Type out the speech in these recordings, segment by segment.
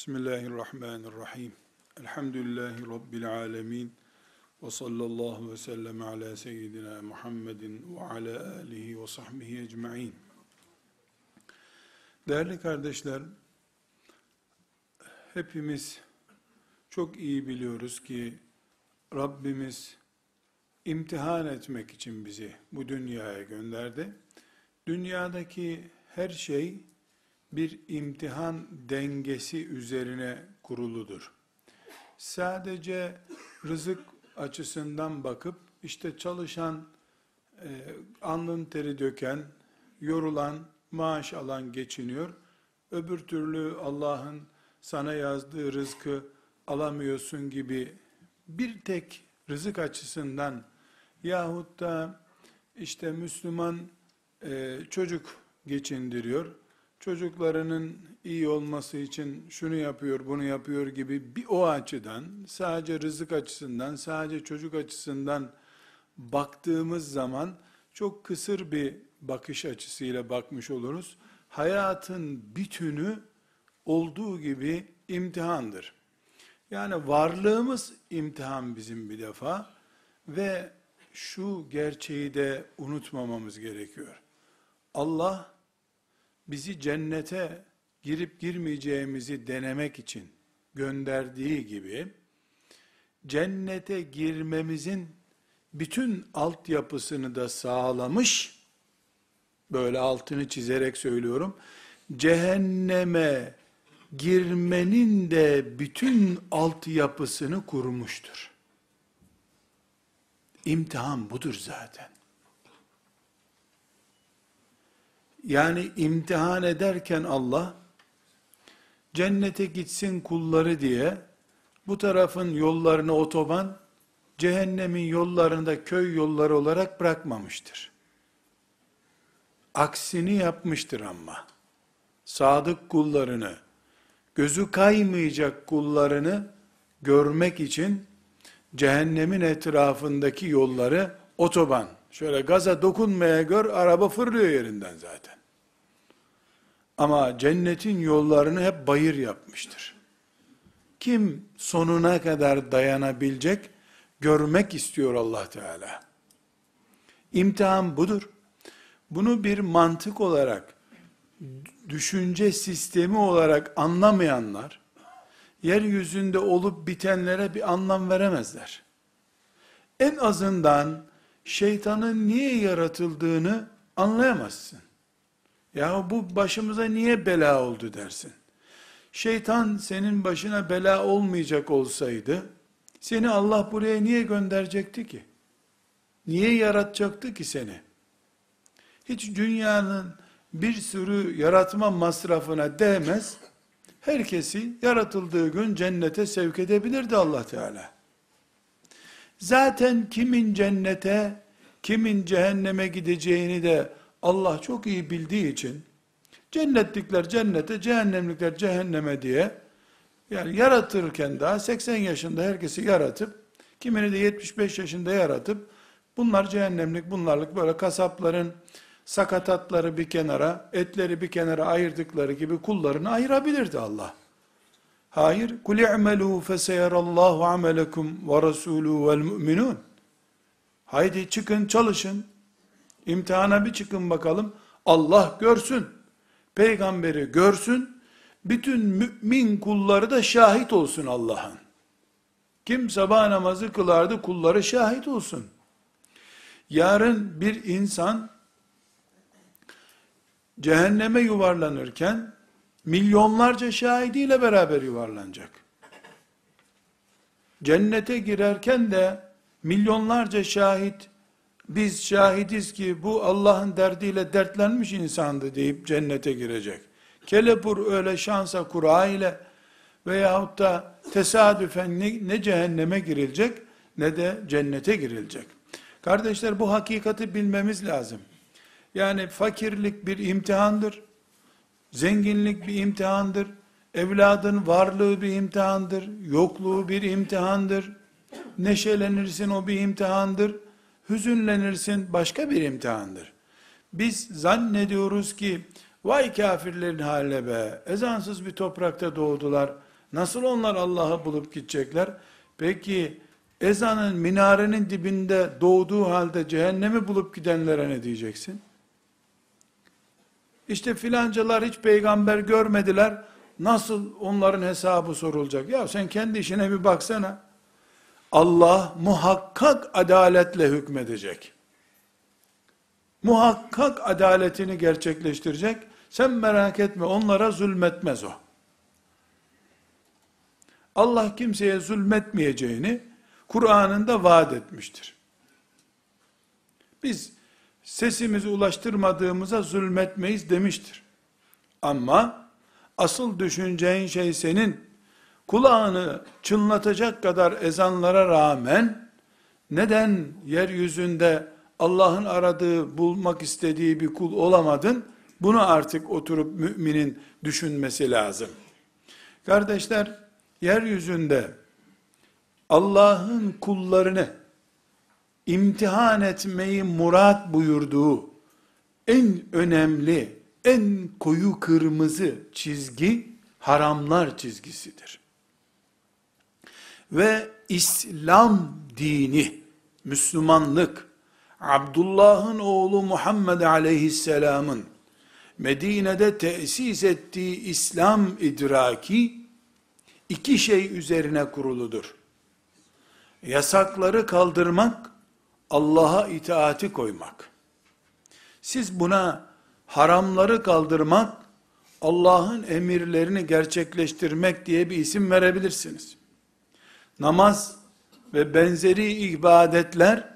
Bismillahirrahmanirrahim. Elhamdülillahi Rabbil alemin. Ve sallallahu ve sellem ala seyyidina Muhammedin ve ala alihi ve sahbihi ecma'in. Değerli kardeşler, hepimiz çok iyi biliyoruz ki Rabbimiz imtihan etmek için bizi bu dünyaya gönderdi. Dünyadaki her şey bir imtihan dengesi üzerine kuruludur. Sadece rızık açısından bakıp işte çalışan, e, alnın teri döken, yorulan, maaş alan geçiniyor. Öbür türlü Allah'ın sana yazdığı rızkı alamıyorsun gibi bir tek rızık açısından yahut da işte Müslüman e, çocuk geçindiriyor çocuklarının iyi olması için şunu yapıyor, bunu yapıyor gibi bir o açıdan, sadece rızık açısından, sadece çocuk açısından baktığımız zaman çok kısır bir bakış açısıyla bakmış oluruz. Hayatın bütünü olduğu gibi imtihandır. Yani varlığımız imtihan bizim bir defa ve şu gerçeği de unutmamamız gerekiyor. Allah bizi cennete girip girmeyeceğimizi denemek için gönderdiği gibi cennete girmemizin bütün altyapısını da sağlamış böyle altını çizerek söylüyorum cehenneme girmenin de bütün altyapısını kurmuştur. İmtihan budur zaten. Yani imtihan ederken Allah cennete gitsin kulları diye bu tarafın yollarını otoban, cehennemin yollarında köy yolları olarak bırakmamıştır. Aksini yapmıştır ama. Sadık kullarını, gözü kaymayacak kullarını görmek için cehennemin etrafındaki yolları otoban, Şöyle gaza dokunmaya gör, araba fırlıyor yerinden zaten. Ama cennetin yollarını hep bayır yapmıştır. Kim sonuna kadar dayanabilecek, görmek istiyor Allah Teala. İmtihan budur. Bunu bir mantık olarak, düşünce sistemi olarak anlamayanlar, yeryüzünde olup bitenlere bir anlam veremezler. En azından şeytanın niye yaratıldığını anlayamazsın. Ya bu başımıza niye bela oldu dersin. Şeytan senin başına bela olmayacak olsaydı, seni Allah buraya niye gönderecekti ki? Niye yaratacaktı ki seni? Hiç dünyanın bir sürü yaratma masrafına değmez, herkesi yaratıldığı gün cennete sevk edebilirdi Allah Teala. Zaten kimin cennete, kimin cehenneme gideceğini de Allah çok iyi bildiği için, cennetlikler cennete, cehennemlikler cehenneme diye, yani yaratırken daha 80 yaşında herkesi yaratıp, kimini de 75 yaşında yaratıp, bunlar cehennemlik, bunlarlık böyle kasapların sakatatları bir kenara, etleri bir kenara ayırdıkları gibi kullarını ayırabilirdi Allah. Hayır. Kul i'melû feseyerallahu amelekum ve rasûlû vel mu'minun. Haydi çıkın çalışın. İmtihana bir çıkın bakalım. Allah görsün. Peygamberi görsün. Bütün mümin kulları da şahit olsun Allah'ın. Kim sabah namazı kılardı kulları şahit olsun. Yarın bir insan cehenneme yuvarlanırken milyonlarca şahidiyle beraber yuvarlanacak. Cennete girerken de milyonlarca şahit, biz şahidiz ki bu Allah'ın derdiyle dertlenmiş insandı deyip cennete girecek. Kelepur öyle şansa kura ile veyahut da tesadüfen ne, ne cehenneme girilecek ne de cennete girilecek. Kardeşler bu hakikati bilmemiz lazım. Yani fakirlik bir imtihandır. Zenginlik bir imtihandır. Evladın varlığı bir imtihandır. Yokluğu bir imtihandır. Neşelenirsin o bir imtihandır. Hüzünlenirsin başka bir imtihandır. Biz zannediyoruz ki vay kafirlerin haline be ezansız bir toprakta doğdular. Nasıl onlar Allah'ı bulup gidecekler? Peki ezanın minarenin dibinde doğduğu halde cehennemi bulup gidenlere ne diyeceksin? İşte filancalar hiç peygamber görmediler. Nasıl onların hesabı sorulacak? Ya sen kendi işine bir baksana. Allah muhakkak adaletle hükmedecek. Muhakkak adaletini gerçekleştirecek. Sen merak etme onlara zulmetmez o. Allah kimseye zulmetmeyeceğini Kur'an'ında vaat etmiştir. Biz sesimizi ulaştırmadığımıza zulmetmeyiz demiştir. Ama asıl düşüneceğin şey senin kulağını çınlatacak kadar ezanlara rağmen neden yeryüzünde Allah'ın aradığı, bulmak istediği bir kul olamadın? Bunu artık oturup müminin düşünmesi lazım. Kardeşler, yeryüzünde Allah'ın kullarını imtihan etmeyi murat buyurduğu en önemli, en koyu kırmızı çizgi haramlar çizgisidir. Ve İslam dini, Müslümanlık, Abdullah'ın oğlu Muhammed aleyhisselamın Medine'de tesis ettiği İslam idraki iki şey üzerine kuruludur. Yasakları kaldırmak, Allah'a itaati koymak. Siz buna haramları kaldırmak, Allah'ın emirlerini gerçekleştirmek diye bir isim verebilirsiniz. Namaz ve benzeri ibadetler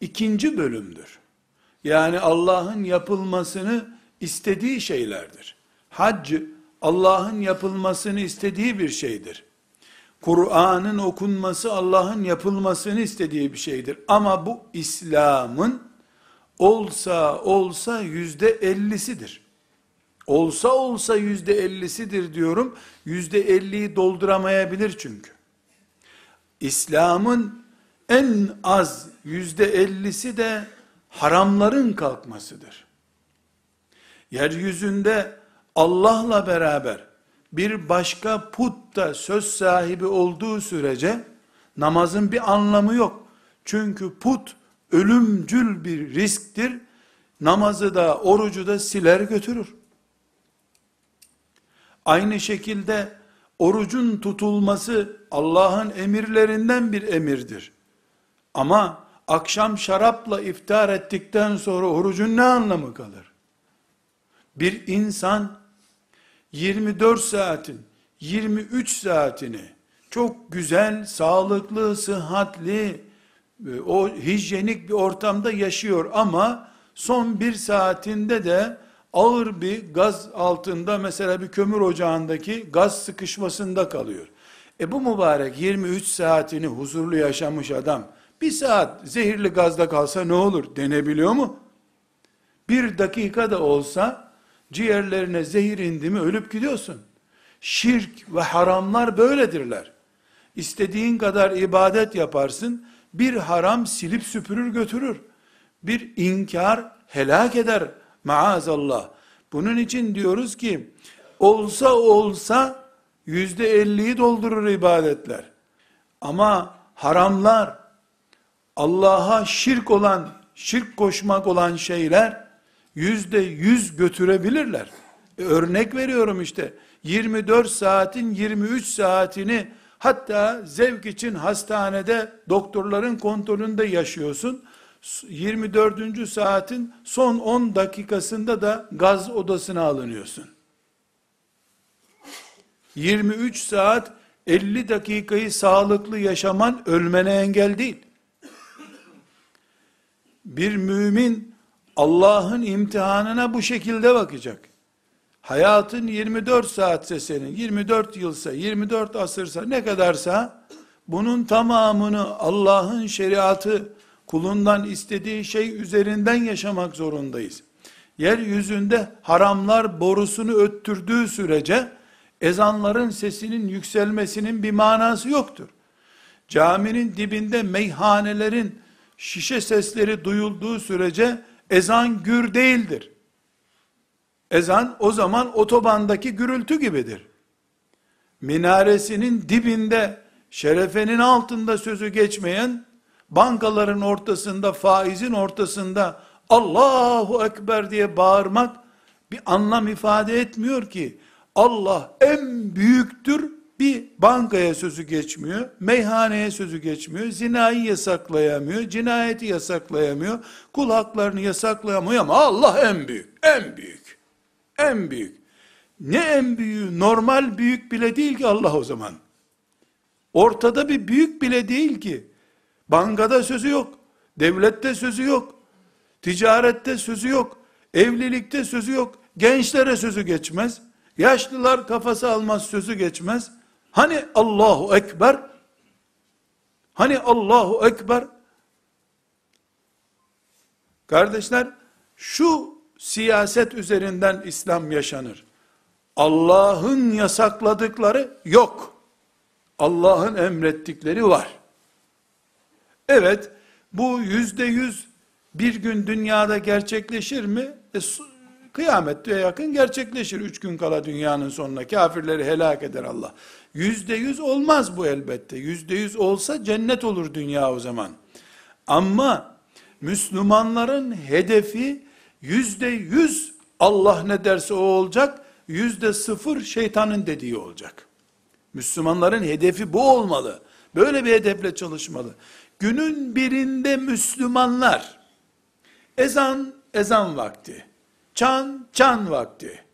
ikinci bölümdür. Yani Allah'ın yapılmasını istediği şeylerdir. Hac Allah'ın yapılmasını istediği bir şeydir. Kur'an'ın okunması Allah'ın yapılmasını istediği bir şeydir. Ama bu İslam'ın olsa olsa yüzde ellisidir. Olsa olsa yüzde ellisidir diyorum. Yüzde elliyi dolduramayabilir çünkü. İslam'ın en az yüzde ellisi de haramların kalkmasıdır. Yeryüzünde Allah'la beraber bir başka put da söz sahibi olduğu sürece namazın bir anlamı yok. Çünkü put ölümcül bir risktir. Namazı da orucu da siler götürür. Aynı şekilde orucun tutulması Allah'ın emirlerinden bir emirdir. Ama akşam şarapla iftar ettikten sonra orucun ne anlamı kalır? Bir insan 24 saatin 23 saatini çok güzel, sağlıklı, sıhhatli, e, o hijyenik bir ortamda yaşıyor ama son bir saatinde de ağır bir gaz altında mesela bir kömür ocağındaki gaz sıkışmasında kalıyor. E bu mübarek 23 saatini huzurlu yaşamış adam bir saat zehirli gazda kalsa ne olur denebiliyor mu? Bir dakika da olsa ciğerlerine zehir indi mi ölüp gidiyorsun. Şirk ve haramlar böyledirler. İstediğin kadar ibadet yaparsın, bir haram silip süpürür götürür. Bir inkar helak eder maazallah. Bunun için diyoruz ki, olsa olsa yüzde elliyi doldurur ibadetler. Ama haramlar, Allah'a şirk olan, şirk koşmak olan şeyler, yüzde yüz götürebilirler. E, örnek veriyorum işte, 24 saatin 23 saatini hatta zevk için hastanede doktorların kontrolünde yaşıyorsun. 24. saatin son 10 dakikasında da gaz odasına alınıyorsun. 23 saat 50 dakikayı sağlıklı yaşaman ölmene engel değil. Bir mümin Allah'ın imtihanına bu şekilde bakacak. Hayatın 24 saatse senin, 24 yılsa, 24 asırsa, ne kadarsa, bunun tamamını Allah'ın şeriatı, kulundan istediği şey üzerinden yaşamak zorundayız. Yeryüzünde haramlar borusunu öttürdüğü sürece, ezanların sesinin yükselmesinin bir manası yoktur. Caminin dibinde meyhanelerin şişe sesleri duyulduğu sürece, ezan gür değildir. Ezan o zaman otobandaki gürültü gibidir. minaresinin dibinde, şerefenin altında sözü geçmeyen, bankaların ortasında, faizin ortasında Allahu Ekber diye bağırmak bir anlam ifade etmiyor ki. Allah en büyüktür bir bankaya sözü geçmiyor, meyhaneye sözü geçmiyor, zinayı yasaklayamıyor, cinayeti yasaklayamıyor, kul haklarını yasaklayamıyor ama Allah en büyük, en büyük, en büyük. Ne en büyüğü? Normal büyük bile değil ki Allah o zaman. Ortada bir büyük bile değil ki. Bankada sözü yok, devlette sözü yok, ticarette sözü yok, evlilikte sözü yok, gençlere sözü geçmez, yaşlılar kafası almaz sözü geçmez, Hani Allahu Ekber? Hani Allahu Ekber? Kardeşler, şu siyaset üzerinden İslam yaşanır. Allah'ın yasakladıkları yok. Allah'ın emrettikleri var. Evet, bu yüzde yüz bir gün dünyada gerçekleşir mi? E, kıyamette yakın gerçekleşir. Üç gün kala dünyanın sonuna. Kafirleri helak eder Allah. Yüzde yüz olmaz bu elbette. Yüzde yüz olsa cennet olur dünya o zaman. Ama Müslümanların hedefi yüzde yüz Allah ne derse o olacak, yüzde sıfır şeytanın dediği olacak. Müslümanların hedefi bu olmalı. Böyle bir hedefle çalışmalı. Günün birinde Müslümanlar, ezan, ezan vakti, çan, çan vakti,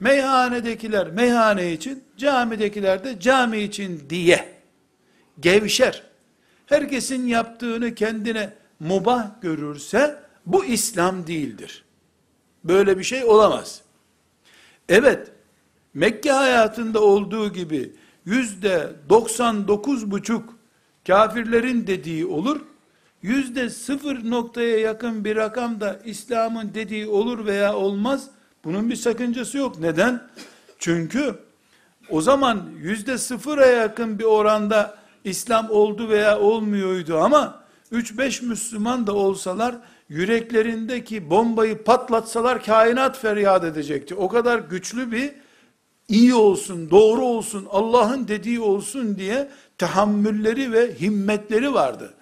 Meyhanedekiler meyhane için, camidekiler de cami için diye gevşer. Herkesin yaptığını kendine mubah görürse bu İslam değildir. Böyle bir şey olamaz. Evet, Mekke hayatında olduğu gibi yüzde 99 buçuk kafirlerin dediği olur, yüzde sıfır noktaya yakın bir rakam da İslam'ın dediği olur veya olmaz, bunun bir sakıncası yok. Neden? Çünkü o zaman yüzde sıfıra yakın bir oranda İslam oldu veya olmuyordu ama 3-5 Müslüman da olsalar yüreklerindeki bombayı patlatsalar kainat feryat edecekti. O kadar güçlü bir iyi olsun, doğru olsun, Allah'ın dediği olsun diye tahammülleri ve himmetleri vardı.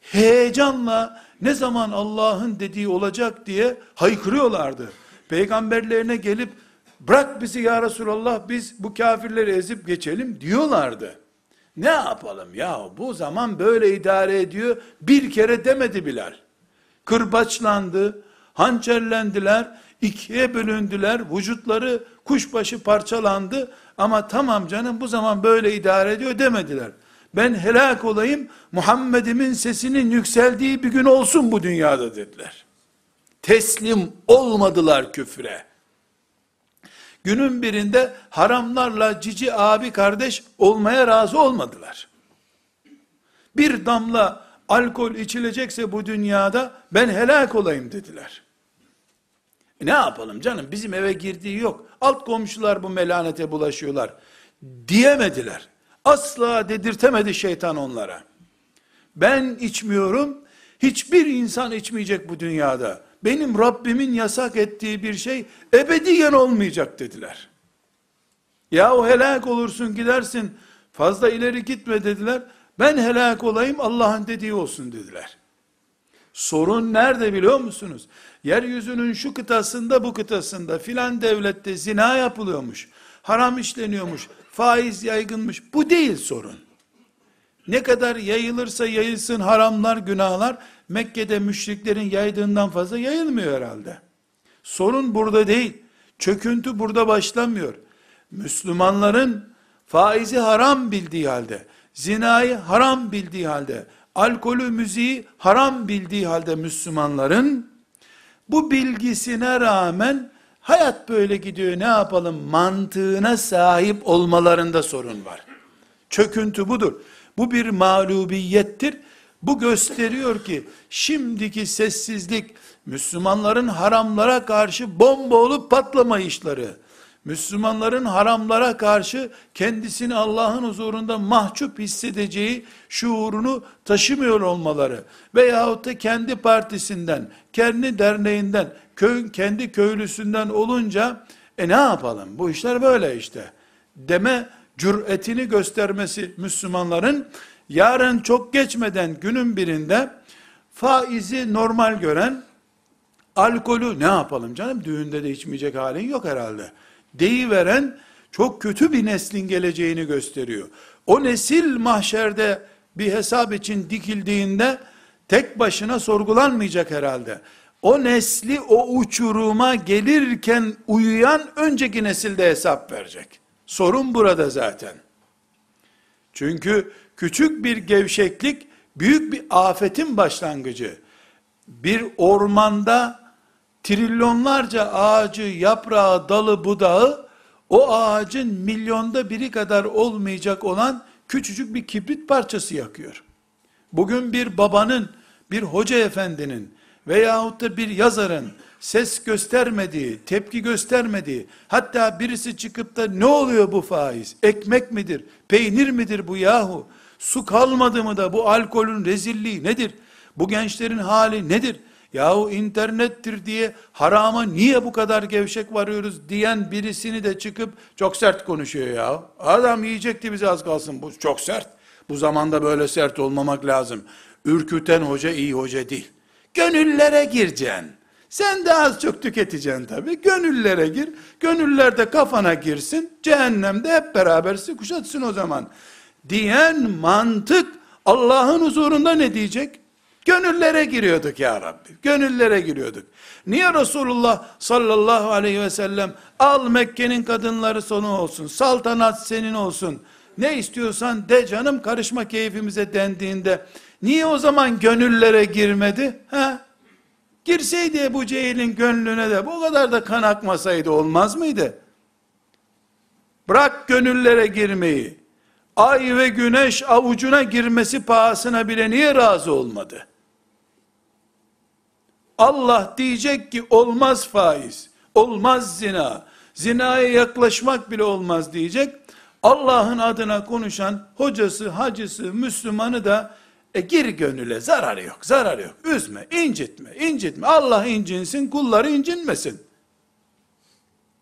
Heyecanla ne zaman Allah'ın dediği olacak diye haykırıyorlardı peygamberlerine gelip bırak bizi ya Resulallah biz bu kafirleri ezip geçelim diyorlardı. Ne yapalım ya bu zaman böyle idare ediyor bir kere demedi Bilal. Kırbaçlandı, hançerlendiler, ikiye bölündüler, vücutları kuşbaşı parçalandı ama tamam canım bu zaman böyle idare ediyor demediler. Ben helak olayım, Muhammed'imin sesinin yükseldiği bir gün olsun bu dünyada dediler teslim olmadılar küfre. Günün birinde haramlarla cici abi kardeş olmaya razı olmadılar. Bir damla alkol içilecekse bu dünyada ben helak olayım dediler. E ne yapalım canım bizim eve girdiği yok. Alt komşular bu melanete bulaşıyorlar. Diyemediler. Asla dedirtemedi şeytan onlara. Ben içmiyorum, hiçbir insan içmeyecek bu dünyada benim Rabbimin yasak ettiği bir şey ebediyen olmayacak dediler. Ya o helak olursun gidersin fazla ileri gitme dediler. Ben helak olayım Allah'ın dediği olsun dediler. Sorun nerede biliyor musunuz? Yeryüzünün şu kıtasında bu kıtasında filan devlette zina yapılıyormuş. Haram işleniyormuş. Faiz yaygınmış. Bu değil sorun. Ne kadar yayılırsa yayılsın haramlar, günahlar, Mekke'de müşriklerin yaydığından fazla yayılmıyor herhalde. Sorun burada değil. Çöküntü burada başlamıyor. Müslümanların faizi haram bildiği halde, zinayı haram bildiği halde, alkolü, müziği haram bildiği halde Müslümanların bu bilgisine rağmen hayat böyle gidiyor ne yapalım mantığına sahip olmalarında sorun var. Çöküntü budur. Bu bir mağlubiyettir. Bu gösteriyor ki şimdiki sessizlik Müslümanların haramlara karşı bomba olup patlamayışları, Müslümanların haramlara karşı kendisini Allah'ın huzurunda mahcup hissedeceği şuurunu taşımıyor olmaları veyahut da kendi partisinden, kendi derneğinden, köy, kendi köylüsünden olunca e ne yapalım? Bu işler böyle işte. deme cüretini göstermesi Müslümanların yarın çok geçmeden günün birinde faizi normal gören alkolü ne yapalım canım düğünde de içmeyecek halin yok herhalde. Deyiveren çok kötü bir neslin geleceğini gösteriyor. O nesil mahşerde bir hesap için dikildiğinde tek başına sorgulanmayacak herhalde. O nesli o uçuruma gelirken uyuyan önceki nesilde hesap verecek. Sorun burada zaten. Çünkü küçük bir gevşeklik büyük bir afetin başlangıcı. Bir ormanda trilyonlarca ağacı, yaprağı, dalı, budağı o ağacın milyonda biri kadar olmayacak olan küçücük bir kibrit parçası yakıyor. Bugün bir babanın, bir hoca efendinin veyahut da bir yazarın ses göstermediği, tepki göstermediği, hatta birisi çıkıp da ne oluyor bu faiz? Ekmek midir? Peynir midir bu yahu? Su kalmadı mı da bu alkolün rezilliği nedir? Bu gençlerin hali nedir? Yahu internettir diye harama niye bu kadar gevşek varıyoruz diyen birisini de çıkıp çok sert konuşuyor ya. Adam yiyecekti bize az kalsın. Bu çok sert. Bu zamanda böyle sert olmamak lazım. Ürküten hoca iyi hoca değil. Gönüllere gireceksin. Sen de az çok tüketeceksin tabi. Gönüllere gir. Gönüller de kafana girsin. Cehennemde hep beraber kuşatsın o zaman. Diyen mantık Allah'ın huzurunda ne diyecek? Gönüllere giriyorduk ya Rabbi. Gönüllere giriyorduk. Niye Resulullah sallallahu aleyhi ve sellem al Mekke'nin kadınları sonu olsun. Saltanat senin olsun. Ne istiyorsan de canım karışma keyfimize dendiğinde niye o zaman gönüllere girmedi? Ha? Girseydi bu Cehil'in gönlüne de bu kadar da kan akmasaydı olmaz mıydı? Bırak gönüllere girmeyi. Ay ve güneş avucuna girmesi pahasına bile niye razı olmadı? Allah diyecek ki olmaz faiz, olmaz zina, zinaya yaklaşmak bile olmaz diyecek. Allah'ın adına konuşan hocası, hacısı, Müslümanı da e gir gönüle zararı yok, zararı yok. Üzme, incitme, incitme. Allah incinsin, kulları incinmesin.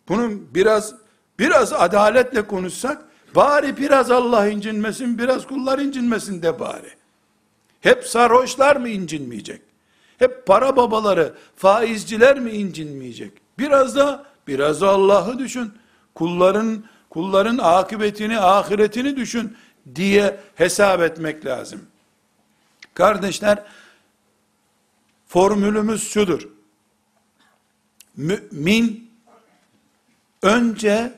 Bunun biraz biraz adaletle konuşsak, bari biraz Allah incinmesin, biraz kullar incinmesin de bari. Hep sarhoşlar mı incinmeyecek? Hep para babaları, faizciler mi incinmeyecek? Biraz da, biraz da Allah'ı düşün. Kulların, kulların akıbetini, ahiretini düşün diye hesap etmek lazım. Kardeşler, formülümüz şudur. Mümin, önce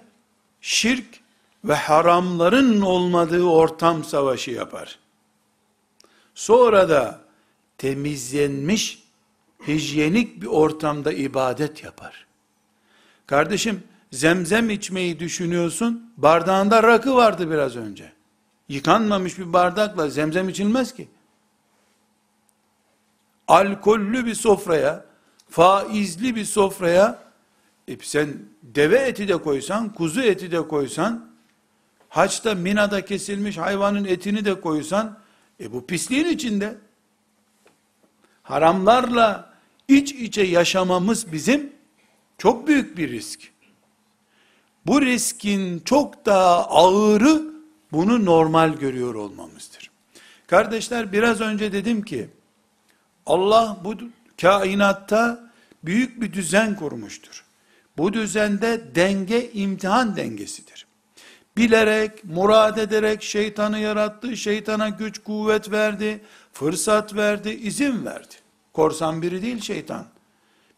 şirk ve haramların olmadığı ortam savaşı yapar. Sonra da temizlenmiş, hijyenik bir ortamda ibadet yapar. Kardeşim, zemzem içmeyi düşünüyorsun, bardağında rakı vardı biraz önce. Yıkanmamış bir bardakla zemzem içilmez ki. Alkollü bir sofraya, faizli bir sofraya, e sen deve eti de koysan, kuzu eti de koysan, haçta minada kesilmiş hayvanın etini de koysan, e bu pisliğin içinde haramlarla iç içe yaşamamız bizim çok büyük bir risk. Bu riskin çok daha ağırı bunu normal görüyor olmamızdır. Kardeşler biraz önce dedim ki Allah bu kainatta büyük bir düzen kurmuştur. Bu düzende denge imtihan dengesidir. Bilerek, murad ederek şeytanı yarattı, şeytana güç kuvvet verdi, fırsat verdi, izin verdi. Korsan biri değil şeytan.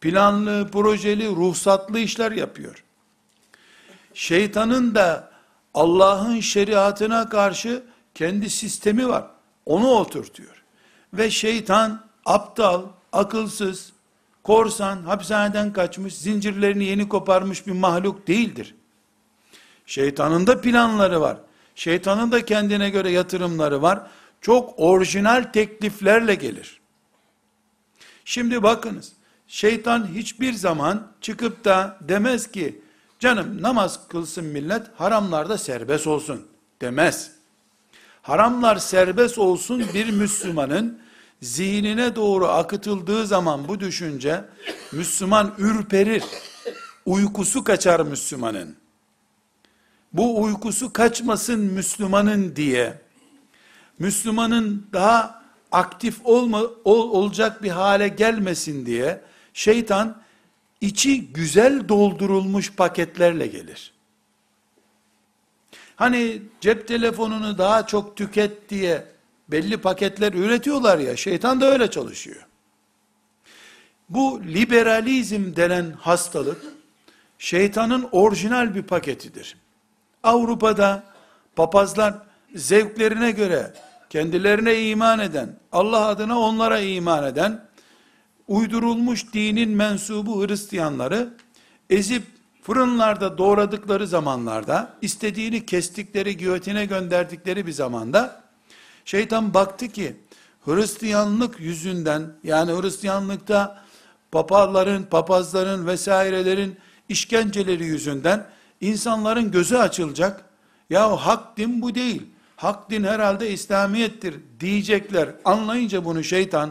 Planlı, projeli, ruhsatlı işler yapıyor. Şeytanın da Allah'ın şeriatına karşı kendi sistemi var. Onu oturtuyor. Ve şeytan aptal, akılsız, korsan, hapishaneden kaçmış, zincirlerini yeni koparmış bir mahluk değildir. Şeytanın da planları var. Şeytanın da kendine göre yatırımları var. Çok orijinal tekliflerle gelir. Şimdi bakınız, şeytan hiçbir zaman çıkıp da demez ki, canım namaz kılsın millet, haramlarda serbest olsun demez. Haramlar serbest olsun bir Müslümanın zihnine doğru akıtıldığı zaman bu düşünce, Müslüman ürperir, uykusu kaçar Müslümanın. Bu uykusu kaçmasın Müslümanın diye, Müslümanın daha aktif olma, ol, olacak bir hale gelmesin diye, şeytan içi güzel doldurulmuş paketlerle gelir. Hani cep telefonunu daha çok tüket diye belli paketler üretiyorlar ya, şeytan da öyle çalışıyor. Bu liberalizm denen hastalık, şeytanın orijinal bir paketidir. Avrupa'da papazlar zevklerine göre kendilerine iman eden, Allah adına onlara iman eden, uydurulmuş dinin mensubu Hristiyanları ezip fırınlarda doğradıkları zamanlarda, istediğini kestikleri, giyotine gönderdikleri bir zamanda, şeytan baktı ki, Hristiyanlık yüzünden, yani Hristiyanlıkta papaların, papazların vesairelerin işkenceleri yüzünden, insanların gözü açılacak, ya hak din bu değil, hak din herhalde İslamiyettir diyecekler. Anlayınca bunu şeytan,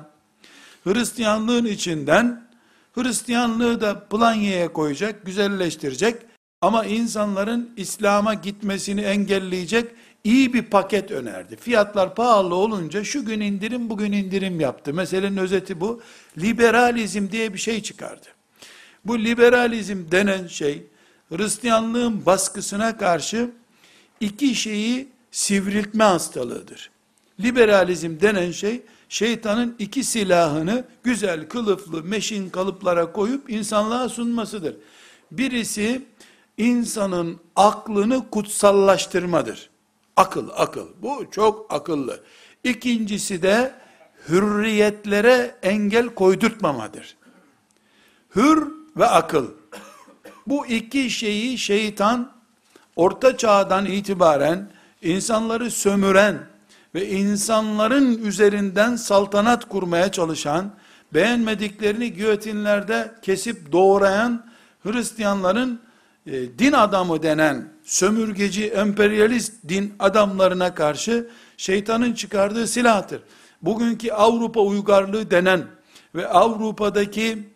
Hristiyanlığın içinden, Hristiyanlığı da planyaya koyacak, güzelleştirecek, ama insanların İslam'a gitmesini engelleyecek iyi bir paket önerdi. Fiyatlar pahalı olunca şu gün indirim bugün indirim yaptı. Meselenin özeti bu. Liberalizm diye bir şey çıkardı. Bu liberalizm denen şey Hristiyanlığın baskısına karşı iki şeyi sivriltme hastalığıdır. Liberalizm denen şey şeytanın iki silahını güzel kılıflı meşin kalıplara koyup insanlığa sunmasıdır. Birisi insanın aklını kutsallaştırmadır. Akıl, akıl. Bu çok akıllı. İkincisi de hürriyetlere engel koydurtmamadır. Hür ve akıl. Bu iki şeyi şeytan orta çağdan itibaren insanları sömüren ve insanların üzerinden saltanat kurmaya çalışan, beğenmediklerini giyotinlerde kesip doğrayan Hristiyanların e, din adamı denen sömürgeci, emperyalist din adamlarına karşı şeytanın çıkardığı silahtır. Bugünkü Avrupa uygarlığı denen ve Avrupa'daki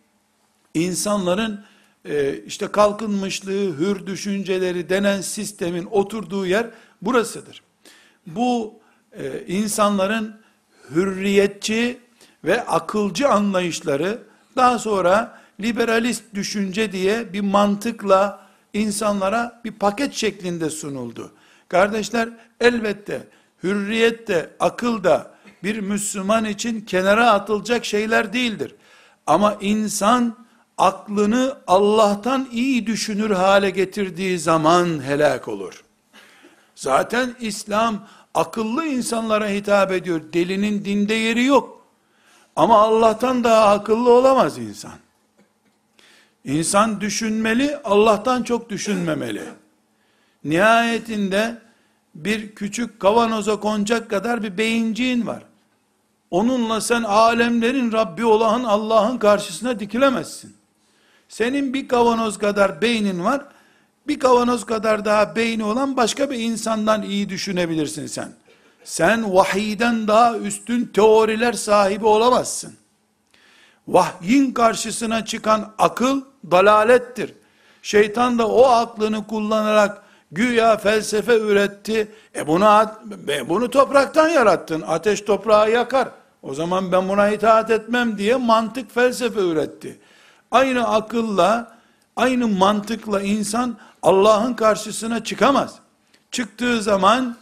insanların e, işte kalkınmışlığı, hür düşünceleri denen sistemin oturduğu yer burasıdır. Bu e, insanların hürriyetçi ve akılcı anlayışları daha sonra liberalist düşünce diye bir mantıkla insanlara bir paket şeklinde sunuldu. Kardeşler elbette hürriyet de akıl da bir Müslüman için kenara atılacak şeyler değildir. Ama insan aklını Allah'tan iyi düşünür hale getirdiği zaman helak olur. Zaten İslam akıllı insanlara hitap ediyor. Delinin dinde yeri yok. Ama Allah'tan daha akıllı olamaz insan. İnsan düşünmeli, Allah'tan çok düşünmemeli. Nihayetinde bir küçük kavanoza konacak kadar bir beyinciğin var. Onunla sen alemlerin Rabbi olan Allah'ın karşısına dikilemezsin. Senin bir kavanoz kadar beynin var, bir kavanoz kadar daha beyni olan başka bir insandan iyi düşünebilirsin sen. Sen vahiyden daha üstün teoriler sahibi olamazsın. Vahyin karşısına çıkan akıl dalalettir. Şeytan da o aklını kullanarak güya felsefe üretti. E bunu, e bunu topraktan yarattın. Ateş toprağı yakar. O zaman ben buna itaat etmem diye mantık felsefe üretti. Aynı akılla, aynı mantıkla insan Allah'ın karşısına çıkamaz. Çıktığı zaman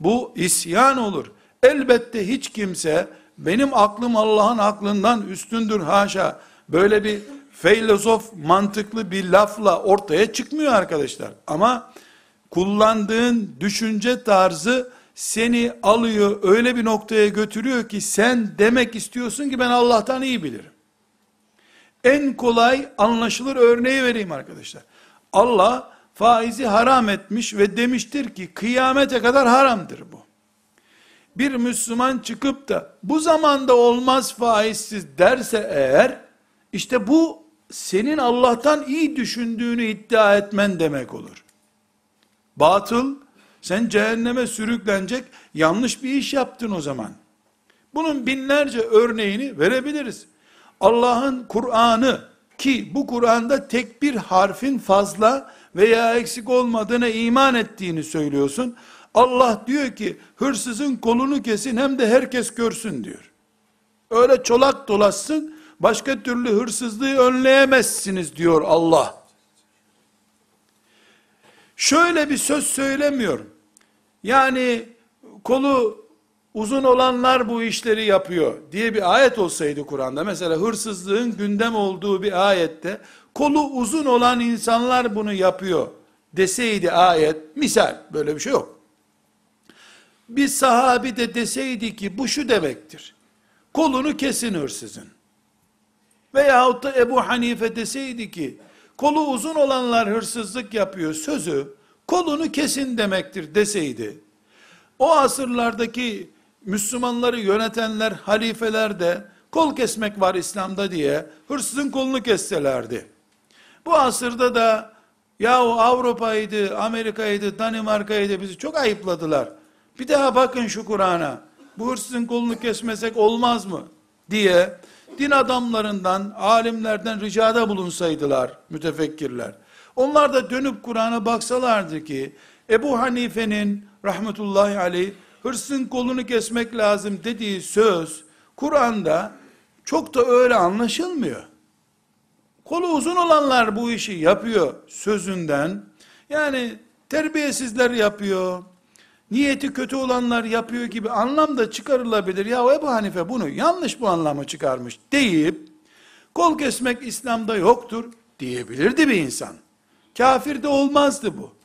bu isyan olur. Elbette hiç kimse benim aklım Allah'ın aklından üstündür haşa. Böyle bir filozof mantıklı bir lafla ortaya çıkmıyor arkadaşlar. Ama kullandığın düşünce tarzı seni alıyor öyle bir noktaya götürüyor ki sen demek istiyorsun ki ben Allah'tan iyi bilirim. En kolay anlaşılır örneği vereyim arkadaşlar. Allah faizi haram etmiş ve demiştir ki kıyamete kadar haramdır bu. Bir Müslüman çıkıp da bu zamanda olmaz faizsiz derse eğer işte bu senin Allah'tan iyi düşündüğünü iddia etmen demek olur. Batıl sen cehenneme sürüklenecek yanlış bir iş yaptın o zaman. Bunun binlerce örneğini verebiliriz. Allah'ın Kur'an'ı ki bu Kur'an'da tek bir harfin fazla veya eksik olmadığına iman ettiğini söylüyorsun. Allah diyor ki hırsızın kolunu kesin hem de herkes görsün diyor. Öyle çolak dolaşsın başka türlü hırsızlığı önleyemezsiniz diyor Allah. Şöyle bir söz söylemiyorum. Yani kolu uzun olanlar bu işleri yapıyor diye bir ayet olsaydı Kur'an'da mesela hırsızlığın gündem olduğu bir ayette kolu uzun olan insanlar bunu yapıyor deseydi ayet misal böyle bir şey yok. Bir sahabi de deseydi ki bu şu demektir. Kolunu kesin hırsızın. Veyahut da Ebu Hanife deseydi ki kolu uzun olanlar hırsızlık yapıyor sözü kolunu kesin demektir deseydi o asırlardaki Müslümanları yönetenler, halifeler de kol kesmek var İslam'da diye hırsızın kolunu kesselerdi. Bu asırda da yahu Avrupa'ydı, Amerika'ydı, Danimarka'ydı bizi çok ayıpladılar. Bir daha bakın şu Kur'an'a. Bu hırsızın kolunu kesmesek olmaz mı? diye din adamlarından, alimlerden ricada bulunsaydılar mütefekkirler. Onlar da dönüp Kur'an'a baksalardı ki Ebu Hanife'nin rahmetullahi aleyh hırsın kolunu kesmek lazım dediği söz Kur'an'da çok da öyle anlaşılmıyor. Kolu uzun olanlar bu işi yapıyor sözünden. Yani terbiyesizler yapıyor. Niyeti kötü olanlar yapıyor gibi anlam da çıkarılabilir. Ya Ebu Hanife bunu yanlış bu anlamı çıkarmış deyip kol kesmek İslam'da yoktur diyebilirdi bir insan. Kafir de olmazdı bu.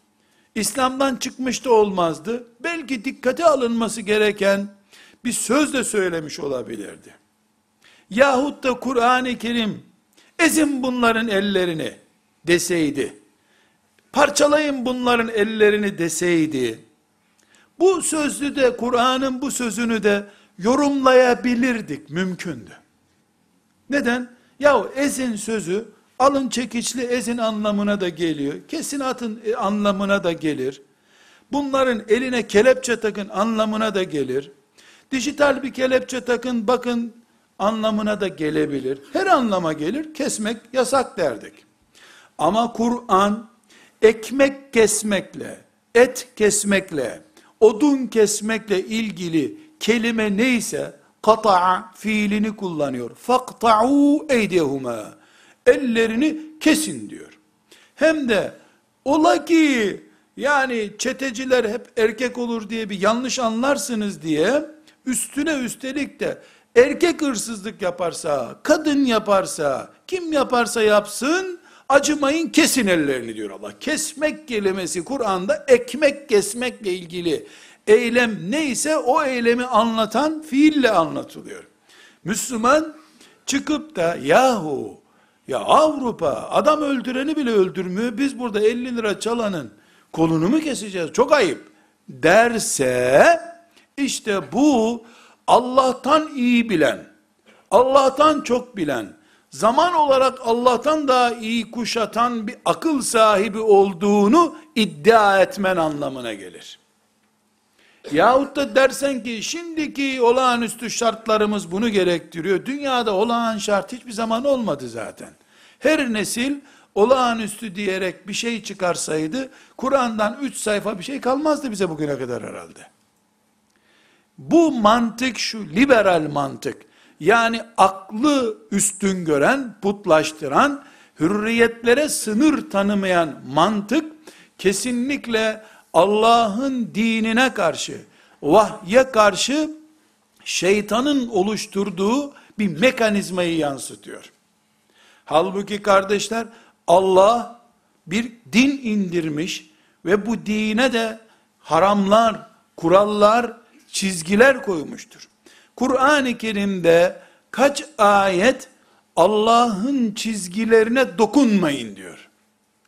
İslam'dan çıkmış da olmazdı. Belki dikkate alınması gereken bir söz de söylemiş olabilirdi. Yahut da Kur'an-ı Kerim ezin bunların ellerini deseydi, parçalayın bunların ellerini deseydi, bu sözlü de Kur'an'ın bu sözünü de yorumlayabilirdik, mümkündü. Neden? Yahu ezin sözü alın çekiçli ezin anlamına da geliyor. Kesin atın e, anlamına da gelir. Bunların eline kelepçe takın anlamına da gelir. Dijital bir kelepçe takın bakın anlamına da gelebilir. Her anlama gelir. Kesmek yasak derdik. Ama Kur'an ekmek kesmekle, et kesmekle, odun kesmekle ilgili kelime neyse kata'a fiilini kullanıyor. Fakta'u eydehuma ellerini kesin diyor. Hem de ola ki yani çeteciler hep erkek olur diye bir yanlış anlarsınız diye üstüne üstelik de erkek hırsızlık yaparsa, kadın yaparsa, kim yaparsa yapsın acımayın kesin ellerini diyor Allah. Kesmek kelimesi Kur'an'da ekmek kesmekle ilgili eylem neyse o eylemi anlatan fiille anlatılıyor. Müslüman çıkıp da yahu ya Avrupa adam öldüreni bile öldürmüyor. Biz burada 50 lira çalanın kolunu mu keseceğiz? Çok ayıp derse işte bu Allah'tan iyi bilen, Allah'tan çok bilen, zaman olarak Allah'tan daha iyi kuşatan bir akıl sahibi olduğunu iddia etmen anlamına gelir. Yahut da dersen ki şimdiki olağanüstü şartlarımız bunu gerektiriyor. Dünyada olağan şart hiçbir zaman olmadı zaten. Her nesil olağanüstü diyerek bir şey çıkarsaydı Kur'an'dan 3 sayfa bir şey kalmazdı bize bugüne kadar herhalde. Bu mantık şu liberal mantık. Yani aklı üstün gören, putlaştıran, hürriyetlere sınır tanımayan mantık kesinlikle Allah'ın dinine karşı, vahye karşı şeytanın oluşturduğu bir mekanizmayı yansıtıyor. Halbuki kardeşler Allah bir din indirmiş ve bu dine de haramlar, kurallar, çizgiler koymuştur. Kur'an-ı Kerim'de kaç ayet Allah'ın çizgilerine dokunmayın diyor.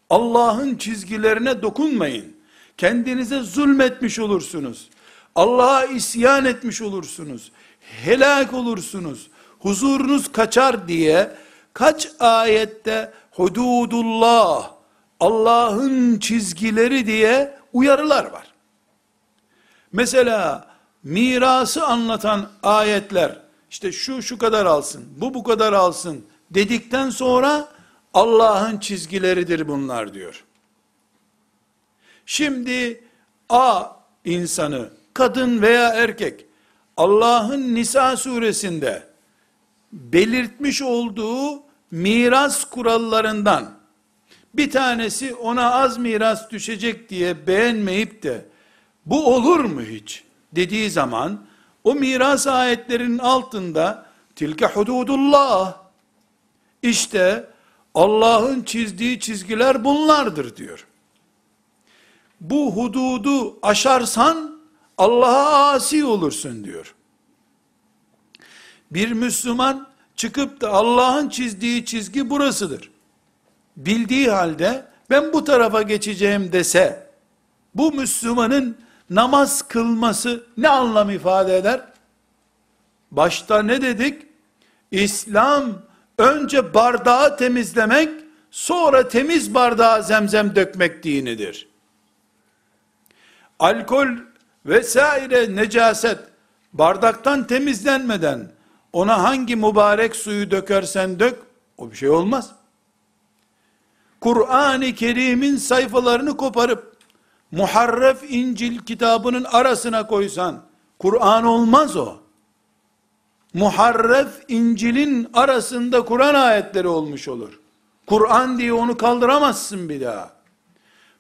Allah'ın çizgilerine dokunmayın. Kendinize zulmetmiş olursunuz. Allah'a isyan etmiş olursunuz. Helak olursunuz. Huzurunuz kaçar diye kaç ayette hududullah Allah'ın çizgileri diye uyarılar var. Mesela mirası anlatan ayetler işte şu şu kadar alsın, bu bu kadar alsın dedikten sonra Allah'ın çizgileridir bunlar diyor. Şimdi A insanı, kadın veya erkek, Allah'ın Nisa suresinde belirtmiş olduğu miras kurallarından bir tanesi ona az miras düşecek diye beğenmeyip de bu olur mu hiç dediği zaman o miras ayetlerinin altında tilke hududullah işte Allah'ın çizdiği çizgiler bunlardır diyor. Bu hududu aşarsan Allah'a asi olursun diyor. Bir Müslüman çıkıp da Allah'ın çizdiği çizgi burasıdır. Bildiği halde ben bu tarafa geçeceğim dese bu Müslümanın namaz kılması ne anlam ifade eder? Başta ne dedik? İslam önce bardağı temizlemek, sonra temiz bardağa zemzem dökmek dinidir. Alkol vesaire necaset bardaktan temizlenmeden ona hangi mübarek suyu dökersen dök o bir şey olmaz. Kur'an-ı Kerim'in sayfalarını koparıp Muharref İncil kitabının arasına koysan Kur'an olmaz o. Muharref İncil'in arasında Kur'an ayetleri olmuş olur. Kur'an diye onu kaldıramazsın bir daha.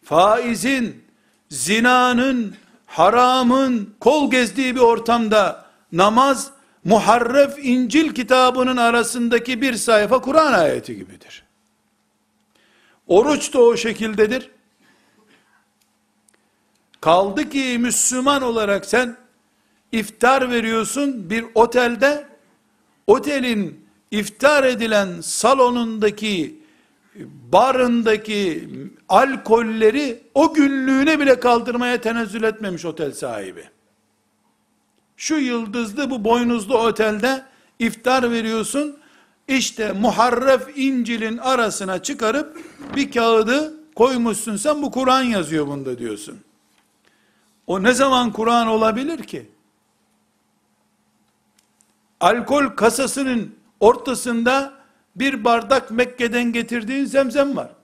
Faizin, zinanın, haramın kol gezdiği bir ortamda namaz Muharref İncil kitabının arasındaki bir sayfa Kur'an ayeti gibidir. Oruç da o şekildedir. Kaldı ki Müslüman olarak sen iftar veriyorsun bir otelde, otelin iftar edilen salonundaki, barındaki alkolleri o günlüğüne bile kaldırmaya tenezzül etmemiş otel sahibi. Şu yıldızlı bu boynuzlu otelde iftar veriyorsun, işte Muharref İncil'in arasına çıkarıp bir kağıdı koymuşsun sen bu Kur'an yazıyor bunda diyorsun. O ne zaman Kur'an olabilir ki? Alkol kasasının ortasında bir bardak Mekke'den getirdiğin zemzem var.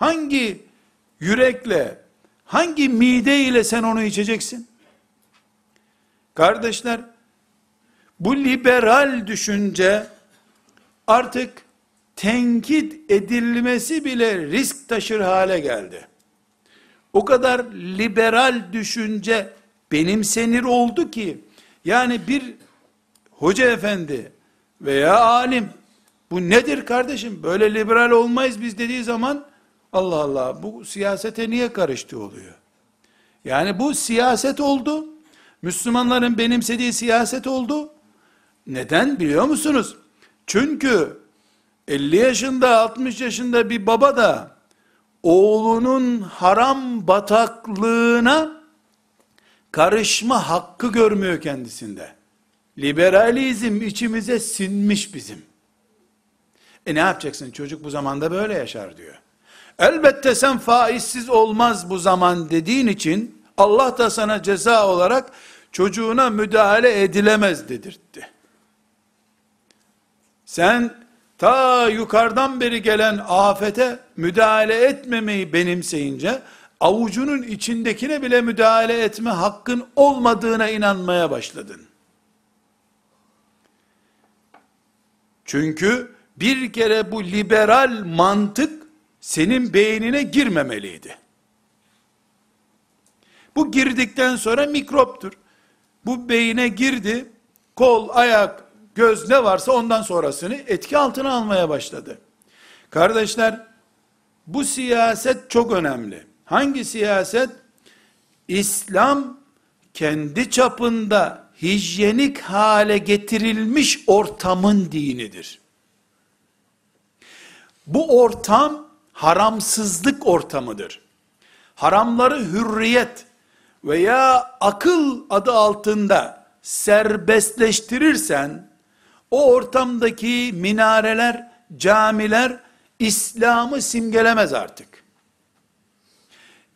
Hangi yürekle, hangi mide ile sen onu içeceksin? Kardeşler, bu liberal düşünce artık tenkit edilmesi bile risk taşır hale geldi. O kadar liberal düşünce benimsenir oldu ki, yani bir hoca efendi veya alim, bu nedir kardeşim, böyle liberal olmayız biz dediği zaman, Allah Allah, bu siyasete niye karıştı oluyor? Yani bu siyaset oldu, Müslümanların benimsediği siyaset oldu. Neden biliyor musunuz? Çünkü 50 yaşında 60 yaşında bir baba da oğlunun haram bataklığına karışma hakkı görmüyor kendisinde. Liberalizm içimize sinmiş bizim. E ne yapacaksın? Çocuk bu zamanda böyle yaşar diyor. Elbette sen faizsiz olmaz bu zaman dediğin için Allah da sana ceza olarak çocuğuna müdahale edilemez dedirtti. Sen ta yukarıdan beri gelen afete müdahale etmemeyi benimseyince avucunun içindekine bile müdahale etme hakkın olmadığına inanmaya başladın. Çünkü bir kere bu liberal mantık senin beynine girmemeliydi. Bu girdikten sonra mikroptur. Bu beyine girdi, kol, ayak, göz ne varsa ondan sonrasını etki altına almaya başladı. Kardeşler, bu siyaset çok önemli. Hangi siyaset? İslam kendi çapında hijyenik hale getirilmiş ortamın dinidir. Bu ortam haramsızlık ortamıdır. Haramları hürriyet veya akıl adı altında serbestleştirirsen o ortamdaki minareler, camiler İslam'ı simgelemez artık.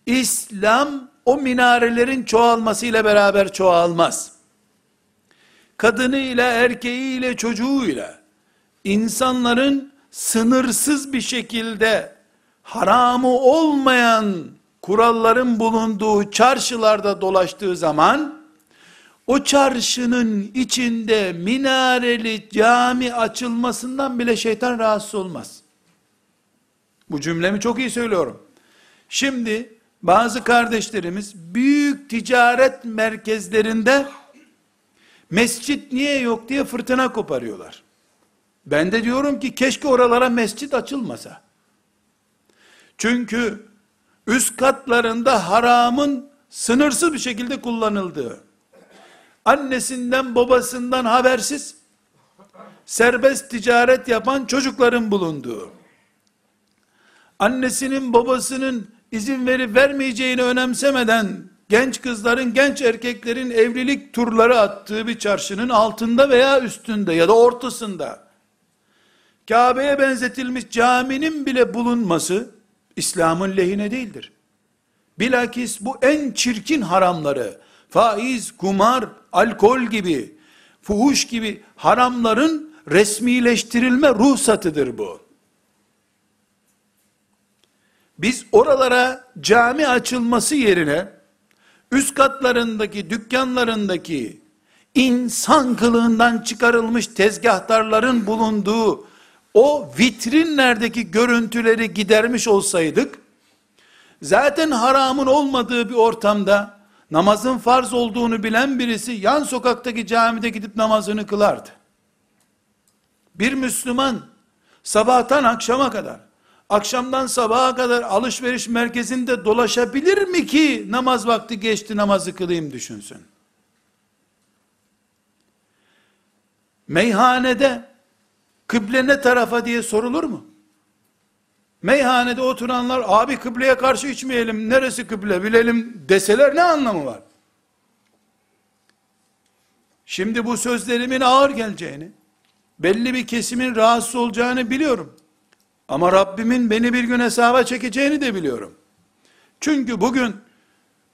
İslam o minarelerin çoğalmasıyla beraber çoğalmaz. Kadınıyla, erkeğiyle, çocuğuyla insanların sınırsız bir şekilde haramı olmayan kuralların bulunduğu çarşılarda dolaştığı zaman, o çarşının içinde minareli cami açılmasından bile şeytan rahatsız olmaz. Bu cümlemi çok iyi söylüyorum. Şimdi bazı kardeşlerimiz büyük ticaret merkezlerinde mescit niye yok diye fırtına koparıyorlar. Ben de diyorum ki keşke oralara mescit açılmasa. Çünkü üst katlarında haramın sınırsız bir şekilde kullanıldığı, annesinden babasından habersiz, serbest ticaret yapan çocukların bulunduğu, annesinin babasının izin verip vermeyeceğini önemsemeden, genç kızların, genç erkeklerin evlilik turları attığı bir çarşının altında veya üstünde ya da ortasında, Kabe'ye benzetilmiş caminin bile bulunması, İslam'ın lehine değildir. Bilakis bu en çirkin haramları, faiz, kumar, alkol gibi, fuhuş gibi haramların resmileştirilme ruhsatıdır bu. Biz oralara cami açılması yerine, üst katlarındaki, dükkanlarındaki, insan kılığından çıkarılmış tezgahtarların bulunduğu, o vitrinlerdeki görüntüleri gidermiş olsaydık, zaten haramın olmadığı bir ortamda, namazın farz olduğunu bilen birisi, yan sokaktaki camide gidip namazını kılardı. Bir Müslüman, sabahtan akşama kadar, akşamdan sabaha kadar alışveriş merkezinde dolaşabilir mi ki, namaz vakti geçti namazı kılayım düşünsün. Meyhanede, kıble ne tarafa diye sorulur mu? Meyhanede oturanlar abi kıbleye karşı içmeyelim neresi kıble bilelim deseler ne anlamı var? Şimdi bu sözlerimin ağır geleceğini, belli bir kesimin rahatsız olacağını biliyorum. Ama Rabbimin beni bir gün hesaba çekeceğini de biliyorum. Çünkü bugün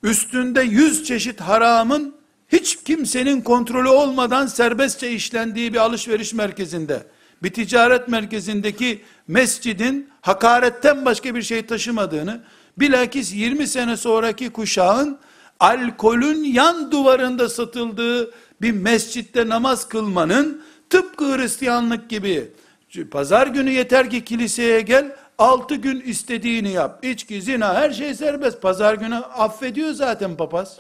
üstünde yüz çeşit haramın hiç kimsenin kontrolü olmadan serbestçe işlendiği bir alışveriş merkezinde bir ticaret merkezindeki mescidin hakaretten başka bir şey taşımadığını, bilakis 20 sene sonraki kuşağın alkolün yan duvarında satıldığı bir mescitte namaz kılmanın tıpkı Hristiyanlık gibi pazar günü yeter ki kiliseye gel 6 gün istediğini yap. İçki, zina her şey serbest. Pazar günü affediyor zaten papaz.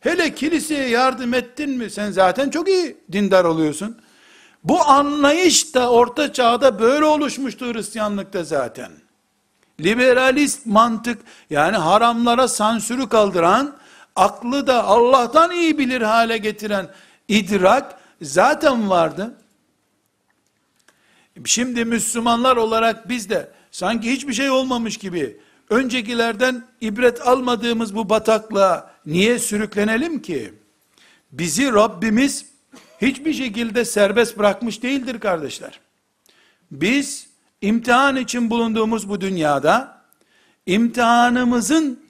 Hele kiliseye yardım ettin mi sen zaten çok iyi dindar oluyorsun. Bu anlayış da orta çağda böyle oluşmuştu Hristiyanlıkta zaten. Liberalist mantık yani haramlara sansürü kaldıran, aklı da Allah'tan iyi bilir hale getiren idrak zaten vardı. Şimdi Müslümanlar olarak biz de sanki hiçbir şey olmamış gibi öncekilerden ibret almadığımız bu bataklığa niye sürüklenelim ki? Bizi Rabbimiz hiçbir şekilde serbest bırakmış değildir kardeşler. Biz imtihan için bulunduğumuz bu dünyada imtihanımızın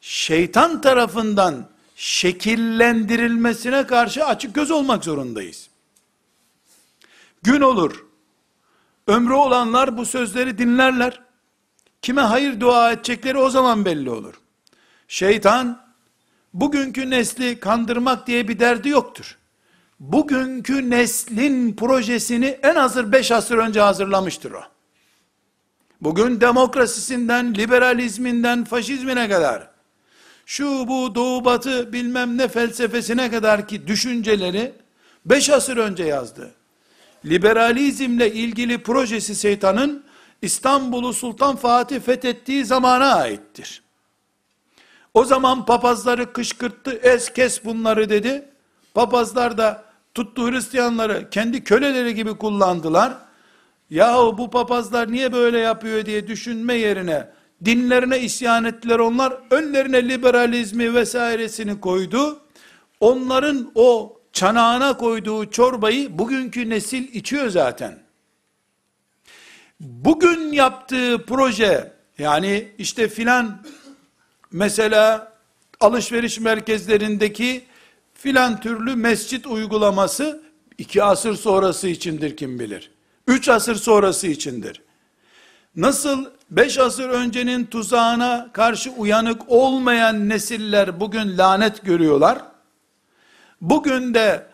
şeytan tarafından şekillendirilmesine karşı açık göz olmak zorundayız. Gün olur. Ömrü olanlar bu sözleri dinlerler. Kime hayır dua edecekleri o zaman belli olur. Şeytan bugünkü nesli kandırmak diye bir derdi yoktur bugünkü neslin projesini en hazır 5 asır önce hazırlamıştır o. Bugün demokrasisinden, liberalizminden, faşizmine kadar, şu bu doğu batı bilmem ne felsefesine kadar ki düşünceleri 5 asır önce yazdı. Liberalizmle ilgili projesi şeytanın İstanbul'u Sultan Fatih fethettiği zamana aittir. O zaman papazları kışkırttı, es kes bunları dedi. Papazlar da tuttu Hristiyanları kendi köleleri gibi kullandılar. Yahu bu papazlar niye böyle yapıyor diye düşünme yerine dinlerine isyan ettiler onlar. Önlerine liberalizmi vesairesini koydu. Onların o çanağına koyduğu çorbayı bugünkü nesil içiyor zaten. Bugün yaptığı proje yani işte filan mesela alışveriş merkezlerindeki filan türlü mescit uygulaması iki asır sonrası içindir kim bilir. Üç asır sonrası içindir. Nasıl beş asır öncenin tuzağına karşı uyanık olmayan nesiller bugün lanet görüyorlar. Bugün de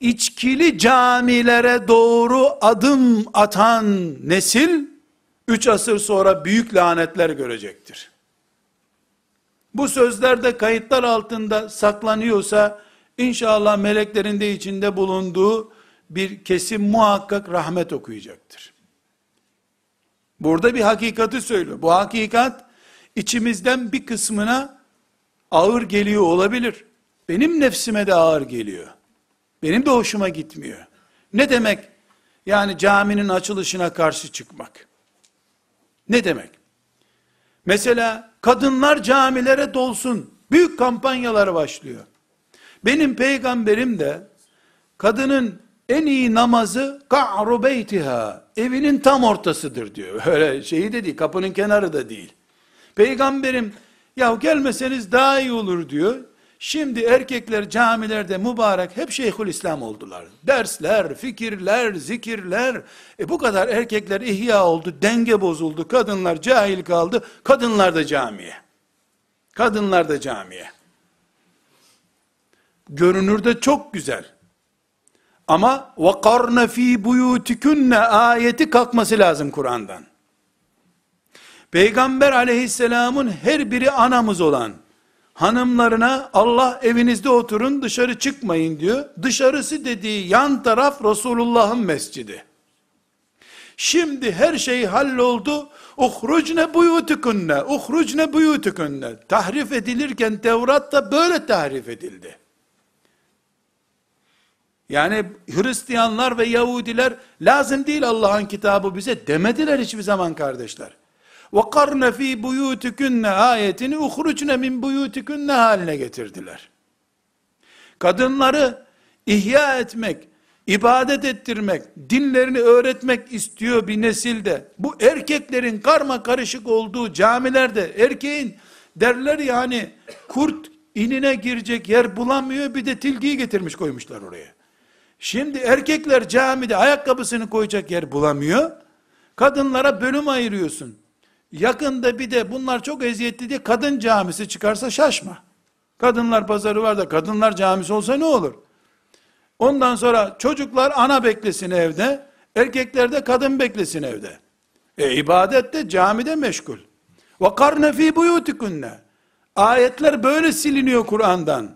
içkili camilere doğru adım atan nesil, üç asır sonra büyük lanetler görecektir. Bu sözler de kayıtlar altında saklanıyorsa, inşallah meleklerin de içinde bulunduğu bir kesim muhakkak rahmet okuyacaktır. Burada bir hakikati söylüyor. Bu hakikat içimizden bir kısmına ağır geliyor olabilir. Benim nefsime de ağır geliyor. Benim de hoşuma gitmiyor. Ne demek? Yani caminin açılışına karşı çıkmak. Ne demek? Mesela kadınlar camilere dolsun. Büyük kampanyalar başlıyor. Benim peygamberim de kadının en iyi namazı ka'ru beytiha. Evinin tam ortasıdır diyor. Öyle şeyi de değil, kapının kenarı da değil. Peygamberim ya gelmeseniz daha iyi olur diyor. Şimdi erkekler camilerde mübarek hep Şeyhül İslam oldular. Dersler, fikirler, zikirler. E bu kadar erkekler ihya oldu, denge bozuldu. Kadınlar cahil kaldı. Kadınlar da camiye. Kadınlar da camiye Görünürde çok güzel. Ama وَقَرْنَ ف۪ي بُيُوتِكُنَّ ayeti kalkması lazım Kur'an'dan. Peygamber aleyhisselamın her biri anamız olan, hanımlarına Allah evinizde oturun dışarı çıkmayın diyor. Dışarısı dediği yan taraf Resulullah'ın mescidi. Şimdi her şey halloldu. Uhrucne buyutukunne, uhrucne buyutukunne. Tahrif edilirken Tevrat da böyle tahrif edildi. Yani Hristiyanlar ve Yahudiler lazım değil Allah'ın kitabı bize demediler hiçbir zaman kardeşler. وَقَرْنَ ف۪ي بُيُوتِكُنَّ ayetini اُخْرُجْنَ min buyutikunne haline getirdiler. Kadınları ihya etmek, ibadet ettirmek, dinlerini öğretmek istiyor bir nesilde. Bu erkeklerin karma karışık olduğu camilerde erkeğin derler yani kurt inine girecek yer bulamıyor bir de tilgiyi getirmiş koymuşlar oraya. Şimdi erkekler camide ayakkabısını koyacak yer bulamıyor. Kadınlara bölüm ayırıyorsun. Yakında bir de bunlar çok eziyetli diye kadın camisi çıkarsa şaşma. Kadınlar pazarı var da kadınlar camisi olsa ne olur? Ondan sonra çocuklar ana beklesin evde, erkekler de kadın beklesin evde. E ibadet de camide meşgul. Ve karne fi buyutikunne. Ayetler böyle siliniyor Kur'an'dan.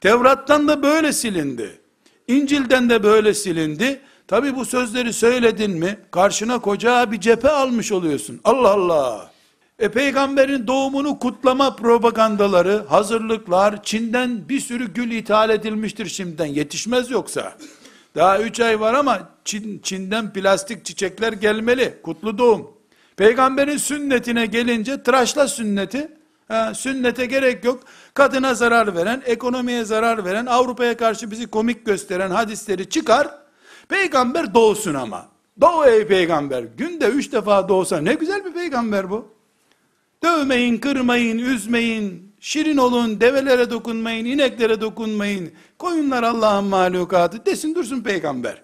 Tevrat'tan da böyle silindi. İncil'den de böyle silindi. Tabi bu sözleri söyledin mi karşına koca bir cephe almış oluyorsun. Allah Allah. E peygamberin doğumunu kutlama propagandaları, hazırlıklar, Çin'den bir sürü gül ithal edilmiştir şimdiden. Yetişmez yoksa. Daha üç ay var ama Çin, Çin'den plastik çiçekler gelmeli. Kutlu doğum. Peygamberin sünnetine gelince tıraşla sünneti. Ha, sünnete gerek yok. Kadına zarar veren, ekonomiye zarar veren, Avrupa'ya karşı bizi komik gösteren hadisleri çıkar. Peygamber doğsun ama. Doğu ey peygamber. Günde üç defa doğsa ne güzel bir peygamber bu. Dövmeyin, kırmayın, üzmeyin, şirin olun, develere dokunmayın, ineklere dokunmayın. Koyunlar Allah'ın mahlukatı desin dursun peygamber.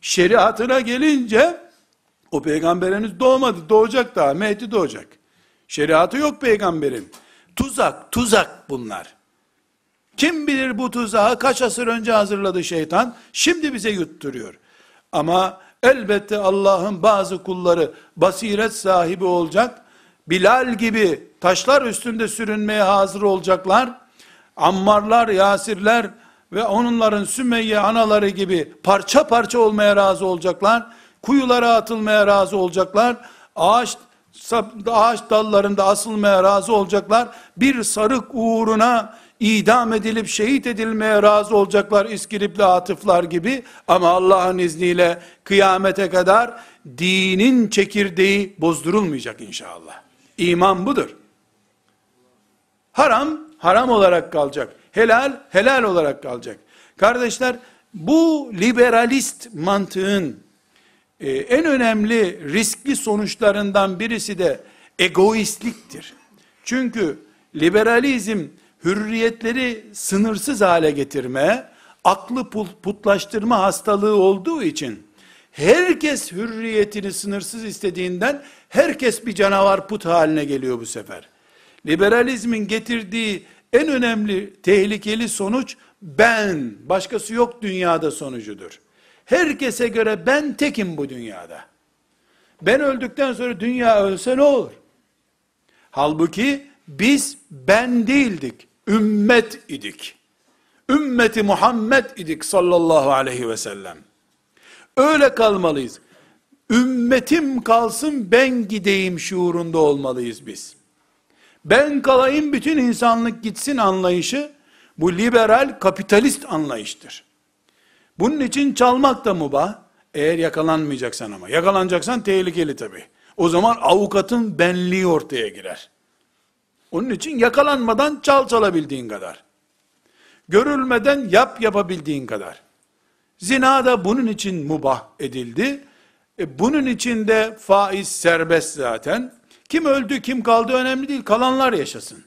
Şeriatına gelince o peygamber henüz doğmadı. Doğacak daha. Mehdi doğacak. Şeriatı yok peygamberin. Tuzak, tuzak bunlar. Kim bilir bu tuzağı kaç asır önce hazırladı şeytan, şimdi bize yutturuyor. Ama elbette Allah'ın bazı kulları basiret sahibi olacak, Bilal gibi taşlar üstünde sürünmeye hazır olacaklar, Ammarlar, Yasirler ve onların Sümeyye anaları gibi parça parça olmaya razı olacaklar, kuyulara atılmaya razı olacaklar, ağaç ağaç dallarında asılmaya razı olacaklar. Bir sarık uğruna idam edilip şehit edilmeye razı olacaklar İskilipli atıflar gibi ama Allah'ın izniyle kıyamete kadar dinin çekirdeği bozdurulmayacak inşallah. İman budur. Haram, haram olarak kalacak. Helal, helal olarak kalacak. Kardeşler, bu liberalist mantığın e, en önemli riskli sonuçlarından birisi de egoistliktir. Çünkü liberalizm hürriyetleri sınırsız hale getirme, aklı putlaştırma hastalığı olduğu için Herkes hürriyetini sınırsız istediğinden herkes bir canavar put haline geliyor bu sefer. Liberalizmin getirdiği en önemli tehlikeli sonuç ben, başkası yok dünyada sonucudur. Herkese göre ben tekim bu dünyada. Ben öldükten sonra dünya ölse ne olur? Halbuki biz ben değildik, ümmet idik. Ümmeti Muhammed idik sallallahu aleyhi ve sellem. Öyle kalmalıyız. Ümmetim kalsın ben gideyim şuurunda olmalıyız biz. Ben kalayım bütün insanlık gitsin anlayışı bu liberal kapitalist anlayıştır. Bunun için çalmak da mubah. Eğer yakalanmayacaksan ama. Yakalanacaksan tehlikeli tabi. O zaman avukatın benliği ortaya girer. Onun için yakalanmadan çal çalabildiğin kadar. Görülmeden yap yapabildiğin kadar. Zina da bunun için mubah edildi. E bunun için de faiz serbest zaten. Kim öldü kim kaldı önemli değil. Kalanlar yaşasın.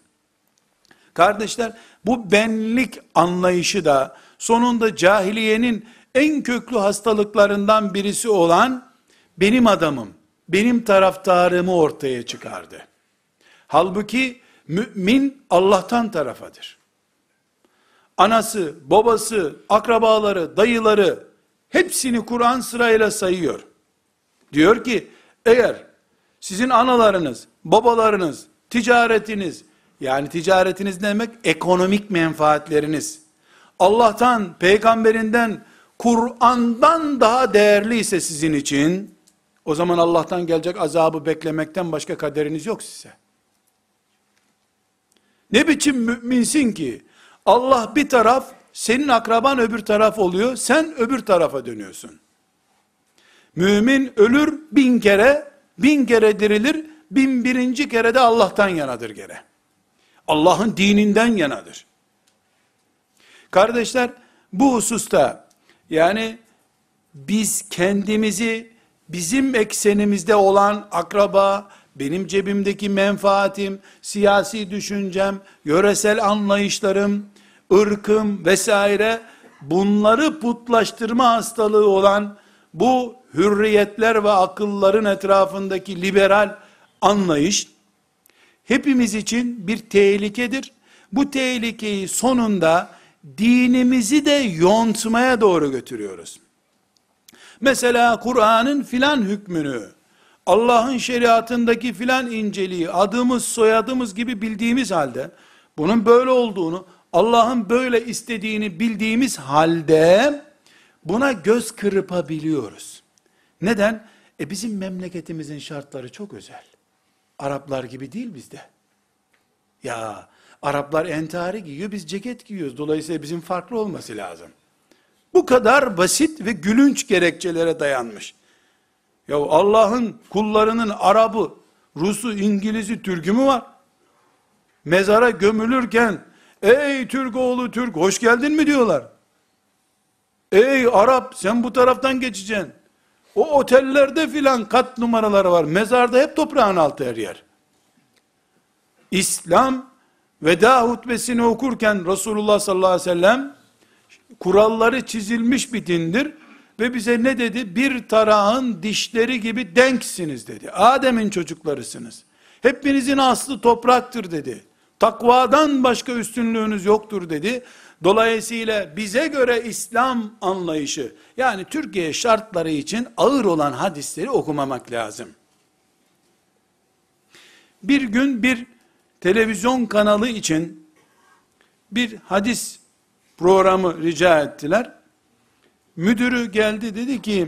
Kardeşler bu benlik anlayışı da sonunda cahiliyenin en köklü hastalıklarından birisi olan benim adamım, benim taraftarımı ortaya çıkardı. Halbuki mümin Allah'tan tarafadır. Anası, babası, akrabaları, dayıları hepsini Kur'an sırayla sayıyor. Diyor ki eğer sizin analarınız, babalarınız, ticaretiniz, yani ticaretiniz ne demek? Ekonomik menfaatleriniz. Allah'tan, peygamberinden, Kur'an'dan daha değerliyse sizin için, o zaman Allah'tan gelecek azabı beklemekten başka kaderiniz yok size. Ne biçim müminsin ki, Allah bir taraf, senin akraban öbür taraf oluyor, sen öbür tarafa dönüyorsun. Mümin ölür bin kere, bin kere dirilir, bin birinci kere de Allah'tan yanadır gene. Allah'ın dininden yanadır. Kardeşler, bu hususta, yani, biz kendimizi, bizim eksenimizde olan akraba, benim cebimdeki menfaatim, siyasi düşüncem, yöresel anlayışlarım, ırkım vesaire, bunları putlaştırma hastalığı olan, bu hürriyetler ve akılların etrafındaki liberal anlayış, hepimiz için bir tehlikedir. Bu tehlikeyi sonunda dinimizi de yontmaya doğru götürüyoruz. Mesela Kur'an'ın filan hükmünü, Allah'ın şeriatındaki filan inceliği, adımız soyadımız gibi bildiğimiz halde, bunun böyle olduğunu, Allah'ın böyle istediğini bildiğimiz halde, buna göz kırpabiliyoruz. Neden? E bizim memleketimizin şartları çok özel. Araplar gibi değil bizde. Ya Araplar entari giyiyor, biz ceket giyiyoruz. Dolayısıyla bizim farklı olması lazım. Bu kadar basit ve gülünç gerekçelere dayanmış. Ya Allah'ın kullarının Arabı, Rusu, İngiliz'i, Türk'ü mü var? Mezara gömülürken, ey Türk oğlu Türk, hoş geldin mi diyorlar. Ey Arap, sen bu taraftan geçeceksin. O otellerde filan kat numaraları var. Mezarda hep toprağın altı her yer. İslam veda hutbesini okurken Resulullah sallallahu aleyhi ve sellem kuralları çizilmiş bir dindir ve bize ne dedi? Bir tarağın dişleri gibi denksiniz dedi. Adem'in çocuklarısınız. Hepinizin aslı topraktır dedi. Takvadan başka üstünlüğünüz yoktur dedi. Dolayısıyla bize göre İslam anlayışı, yani Türkiye şartları için ağır olan hadisleri okumamak lazım. Bir gün bir televizyon kanalı için bir hadis programı rica ettiler. Müdürü geldi dedi ki,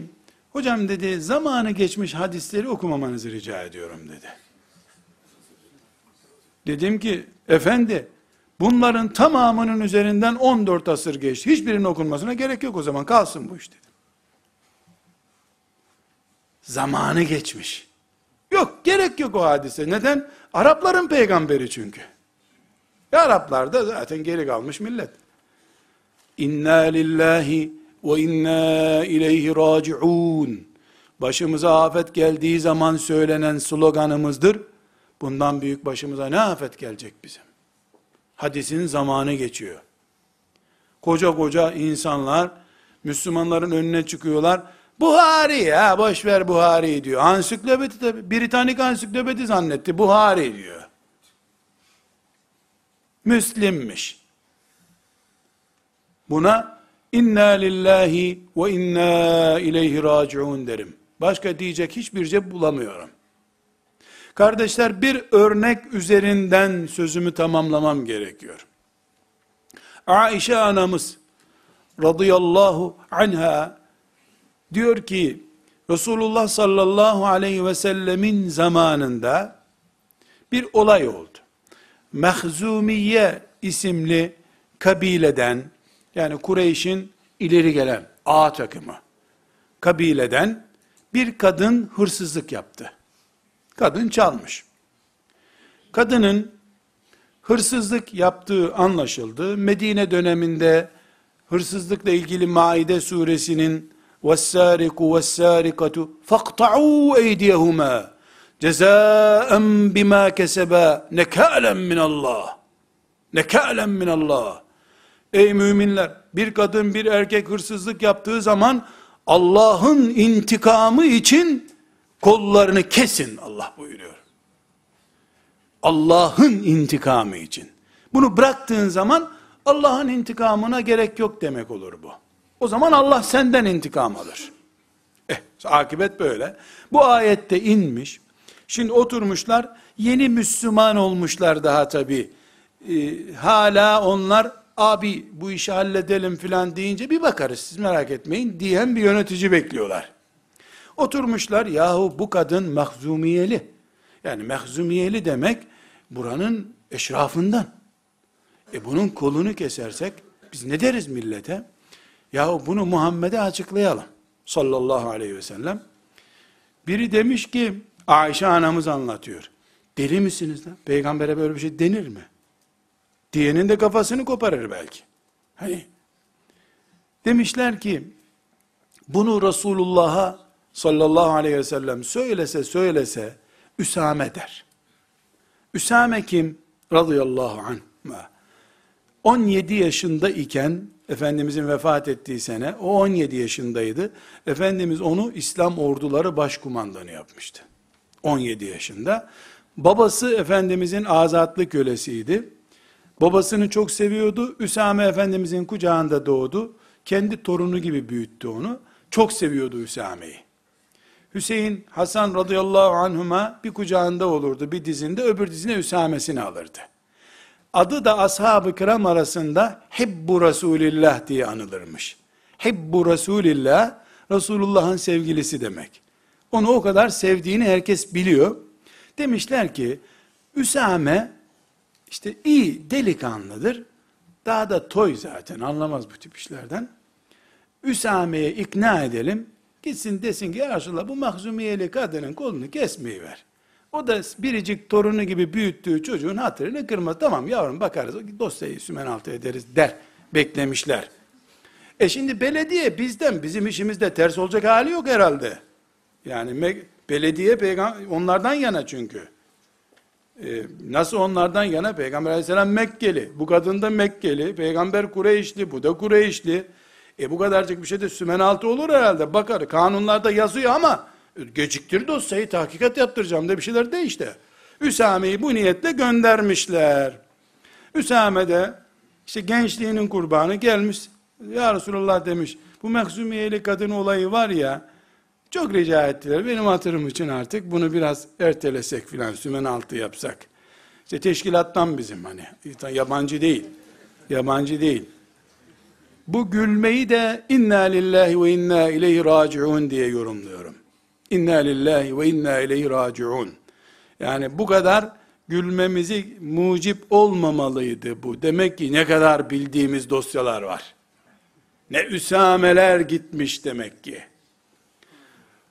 hocam dedi zamanı geçmiş hadisleri okumamanızı rica ediyorum dedi. Dedim ki, efendi Bunların tamamının üzerinden 14 asır geçti. Hiçbirinin okunmasına gerek yok o zaman. Kalsın bu iş dedim. Zamanı geçmiş. Yok gerek yok o hadise. Neden? Arapların peygamberi çünkü. E Araplar da zaten geri kalmış millet. İnna lillahi ve inna ileyhi raciun. Başımıza afet geldiği zaman söylenen sloganımızdır. Bundan büyük başımıza ne afet gelecek bizim? Hadisin zamanı geçiyor. Koca koca insanlar Müslümanların önüne çıkıyorlar. Buhari ya boş ver Buhari diyor. Ansiklopedi tabi. Britannik ansiklopedi zannetti. Buhari diyor. Müslimmiş. Buna inna lillahi ve inna ileyhi raciun derim. Başka diyecek hiçbir şey bulamıyorum. Kardeşler bir örnek üzerinden sözümü tamamlamam gerekiyor. Aişe anamız radıyallahu anha diyor ki Resulullah sallallahu aleyhi ve sellemin zamanında bir olay oldu. Mehzumiye isimli kabileden yani Kureyş'in ileri gelen A takımı kabileden bir kadın hırsızlık yaptı. Kadın çalmış. Kadının hırsızlık yaptığı anlaşıldı. Medine döneminde hırsızlıkla ilgili Maide suresinin وَالسَّارِقُ وَالسَّارِقَةُ فَاقْطَعُوا اَيْدِيَهُمَا جَزَاءً بِمَا كَسَبَا نَكَالًا مِنَ اللّٰهِ نَكَالًا مِنَ اللّٰهِ Ey müminler! Bir kadın bir erkek hırsızlık yaptığı zaman Allah'ın intikamı için kollarını kesin Allah buyuruyor. Allah'ın intikamı için. Bunu bıraktığın zaman Allah'ın intikamına gerek yok demek olur bu. O zaman Allah senden intikam alır. Eh, akibet böyle. Bu ayette inmiş. Şimdi oturmuşlar, yeni Müslüman olmuşlar daha tabi. Ee, hala onlar, abi bu işi halledelim filan deyince bir bakarız siz merak etmeyin diyen bir yönetici bekliyorlar. Oturmuşlar, yahu bu kadın mehzumiyeli. Yani mehzumiyeli demek, buranın eşrafından. E bunun kolunu kesersek, biz ne deriz millete? Yahu bunu Muhammed'e açıklayalım. Sallallahu aleyhi ve sellem. Biri demiş ki, Ayşe anamız anlatıyor. Deli misiniz lan? Peygambere böyle bir şey denir mi? Diyenin de kafasını koparır belki. Hani demişler ki bunu Resulullah'a sallallahu aleyhi ve sellem söylese söylese Üsame der. Üsame kim? Radıyallahu anh. 17 yaşında iken Efendimizin vefat ettiği sene o 17 yaşındaydı. Efendimiz onu İslam orduları başkumandanı yapmıştı. 17 yaşında. Babası Efendimizin azatlı kölesiydi. Babasını çok seviyordu. Üsame Efendimizin kucağında doğdu. Kendi torunu gibi büyüttü onu. Çok seviyordu Üsame'yi. Hüseyin, Hasan radıyallahu anhuma bir kucağında olurdu, bir dizinde, öbür dizine Üsamesini alırdı. Adı da ashab-ı kiram arasında Hibbu Resulillah diye anılırmış. Hibbu Resulillah, Resulullah'ın sevgilisi demek. Onu o kadar sevdiğini herkes biliyor. Demişler ki, Üsame, işte iyi delikanlıdır. Daha da toy zaten, anlamaz bu tip işlerden. Üsame'ye ikna edelim, gitsin desin ki ya Resulallah bu mahzumiyeli kadının kolunu kesmeyi ver. O da biricik torunu gibi büyüttüğü çocuğun hatırını kırmaz. Tamam yavrum bakarız, dosyayı sümen altı ederiz der. Beklemişler. E şimdi belediye bizden, bizim işimizde ters olacak hali yok herhalde. Yani belediye onlardan yana çünkü. Ee, nasıl onlardan yana? Peygamber aleyhisselam Mekkeli. Bu kadın da Mekkeli. Peygamber Kureyşli. Bu da Kureyşli. E bu kadarcık bir şey de sümen altı olur herhalde. Bakar kanunlarda yazıyor ama geciktir dosyayı tahkikat yaptıracağım da bir şeyler de işte. Üsame'yi bu niyetle göndermişler. Üsame de işte gençliğinin kurbanı gelmiş. Ya Resulallah demiş bu mehzumiyeli kadın olayı var ya çok rica ettiler benim hatırım için artık bunu biraz ertelesek filan sümen altı yapsak. İşte teşkilattan bizim hani yabancı değil. Yabancı değil. Bu gülmeyi de inna lillahi ve inna ileyhi raciun diye yorumluyorum. İnna lillahi ve inna ileyhi raciun. Yani bu kadar gülmemizi mucip olmamalıydı bu. Demek ki ne kadar bildiğimiz dosyalar var. Ne üsameler gitmiş demek ki.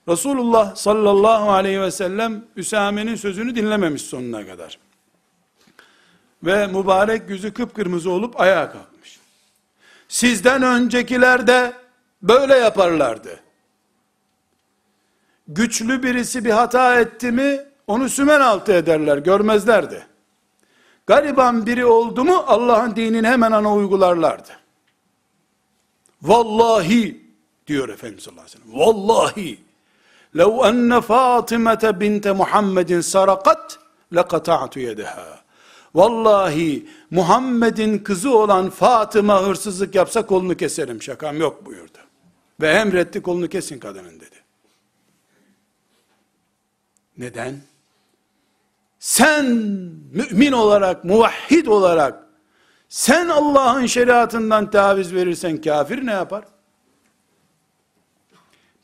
Resulullah sallallahu aleyhi ve sellem Üsame'nin sözünü dinlememiş sonuna kadar. Ve mübarek yüzü kıpkırmızı olup ayağa kalkmış. Sizden öncekiler de böyle yaparlardı. Güçlü birisi bir hata etti mi onu sümen altı ederler, görmezlerdi. Gariban biri oldu mu Allah'ın dinini hemen ana uygularlardı. Vallahi diyor Efendimiz sallallahu aleyhi ve sellem. Vallahi لو أن فاطمة بنت محمد سرقت لقطعت يدها. Vallahi Muhammed'in kızı olan Fatıma hırsızlık yapsa kolunu keserim şakam yok buyurdu. Ve emretti kolunu kesin kadının dedi. Neden? Sen mümin olarak, muvahhid olarak sen Allah'ın şeriatından taviz verirsen kafir ne yapar?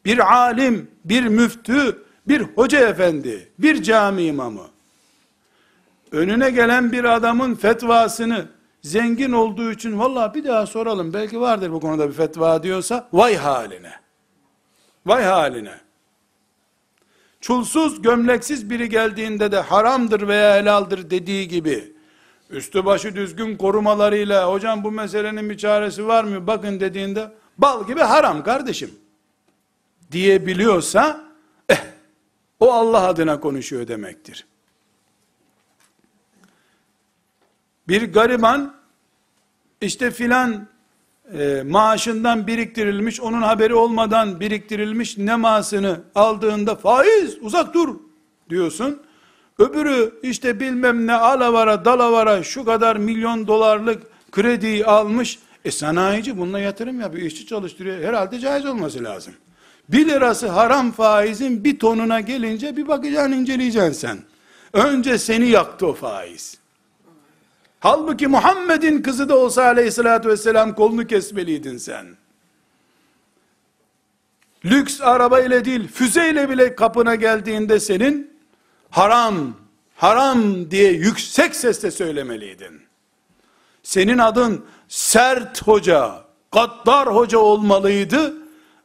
Bir alim, bir müftü, bir hoca efendi, bir cami imamı önüne gelen bir adamın fetvasını zengin olduğu için vallahi bir daha soralım belki vardır bu konuda bir fetva diyorsa vay haline. Vay haline. Çulsuz, gömleksiz biri geldiğinde de haramdır veya helaldir dediği gibi üstü başı düzgün korumalarıyla hocam bu meselenin bir çaresi var mı bakın dediğinde bal gibi haram kardeşim diyebiliyorsa eh, o Allah adına konuşuyor demektir. Bir gariban işte filan e, maaşından biriktirilmiş, onun haberi olmadan biriktirilmiş nemasını aldığında faiz uzak dur diyorsun. Öbürü işte bilmem ne alavara dalavara şu kadar milyon dolarlık krediyi almış. E sanayici bununla yatırım yapıyor, işçi çalıştırıyor. Herhalde caiz olması lazım. Bir lirası haram faizin bir tonuna gelince bir bakacaksın inceleyeceksin sen. Önce seni yaktı o faiz. Halbuki Muhammed'in kızı da olsa aleyhissalatü vesselam kolunu kesmeliydin sen. Lüks arabayla değil, füzeyle bile kapına geldiğinde senin haram, haram diye yüksek sesle söylemeliydin. Senin adın sert hoca, gaddar hoca olmalıydı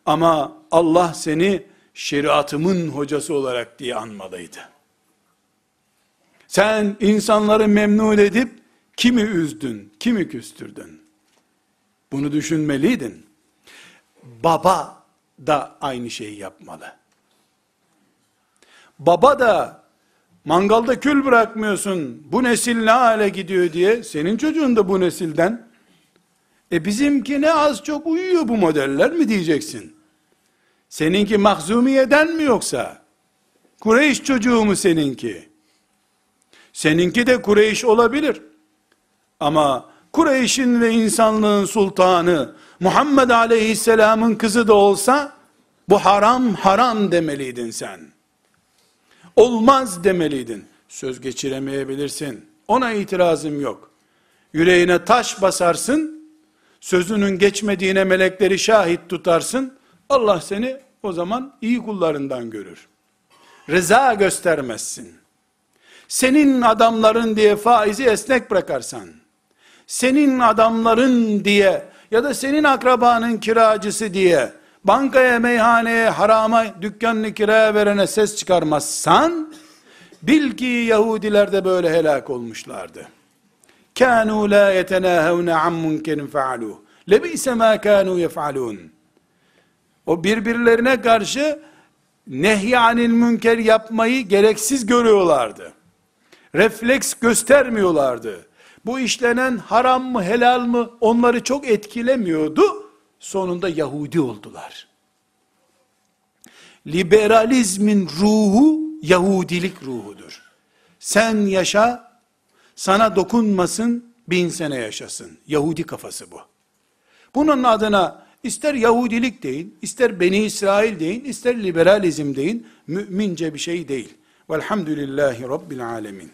ama Allah seni şeriatımın hocası olarak diye anmalıydı. Sen insanları memnun edip kimi üzdün, kimi küstürdün? Bunu düşünmeliydin. Baba da aynı şeyi yapmalı. Baba da mangalda kül bırakmıyorsun, bu nesil ne hale gidiyor diye, senin çocuğun da bu nesilden, e bizimki ne az çok uyuyor bu modeller mi diyeceksin? Seninki mahzumiyeden mi yoksa? Kureyş çocuğu mu seninki? Seninki de Kureyş olabilir. Ama Kureyş'in ve insanlığın sultanı Muhammed Aleyhisselam'ın kızı da olsa bu haram haram demeliydin sen. Olmaz demeliydin. Söz geçiremeyebilirsin. Ona itirazım yok. Yüreğine taş basarsın, sözünün geçmediğine melekleri şahit tutarsın, Allah seni o zaman iyi kullarından görür. Rıza göstermezsin. Senin adamların diye faizi esnek bırakarsan, senin adamların diye ya da senin akrabanın kiracısı diye bankaya, meyhaneye, harama, dükkanını kiraya verene ses çıkarmazsan bil ki Yahudiler de böyle helak olmuşlardı. Kanu la yetenahevne an munkerin faaluh. Lebise ma kanu yefalun. O birbirlerine karşı nehyanil münker yapmayı gereksiz görüyorlardı. Refleks göstermiyorlardı bu işlenen haram mı helal mı onları çok etkilemiyordu. Sonunda Yahudi oldular. Liberalizmin ruhu Yahudilik ruhudur. Sen yaşa, sana dokunmasın, bin sene yaşasın. Yahudi kafası bu. Bunun adına ister Yahudilik deyin, ister Beni İsrail deyin, ister liberalizm deyin, mümince bir şey değil. Velhamdülillahi Rabbil Alemin.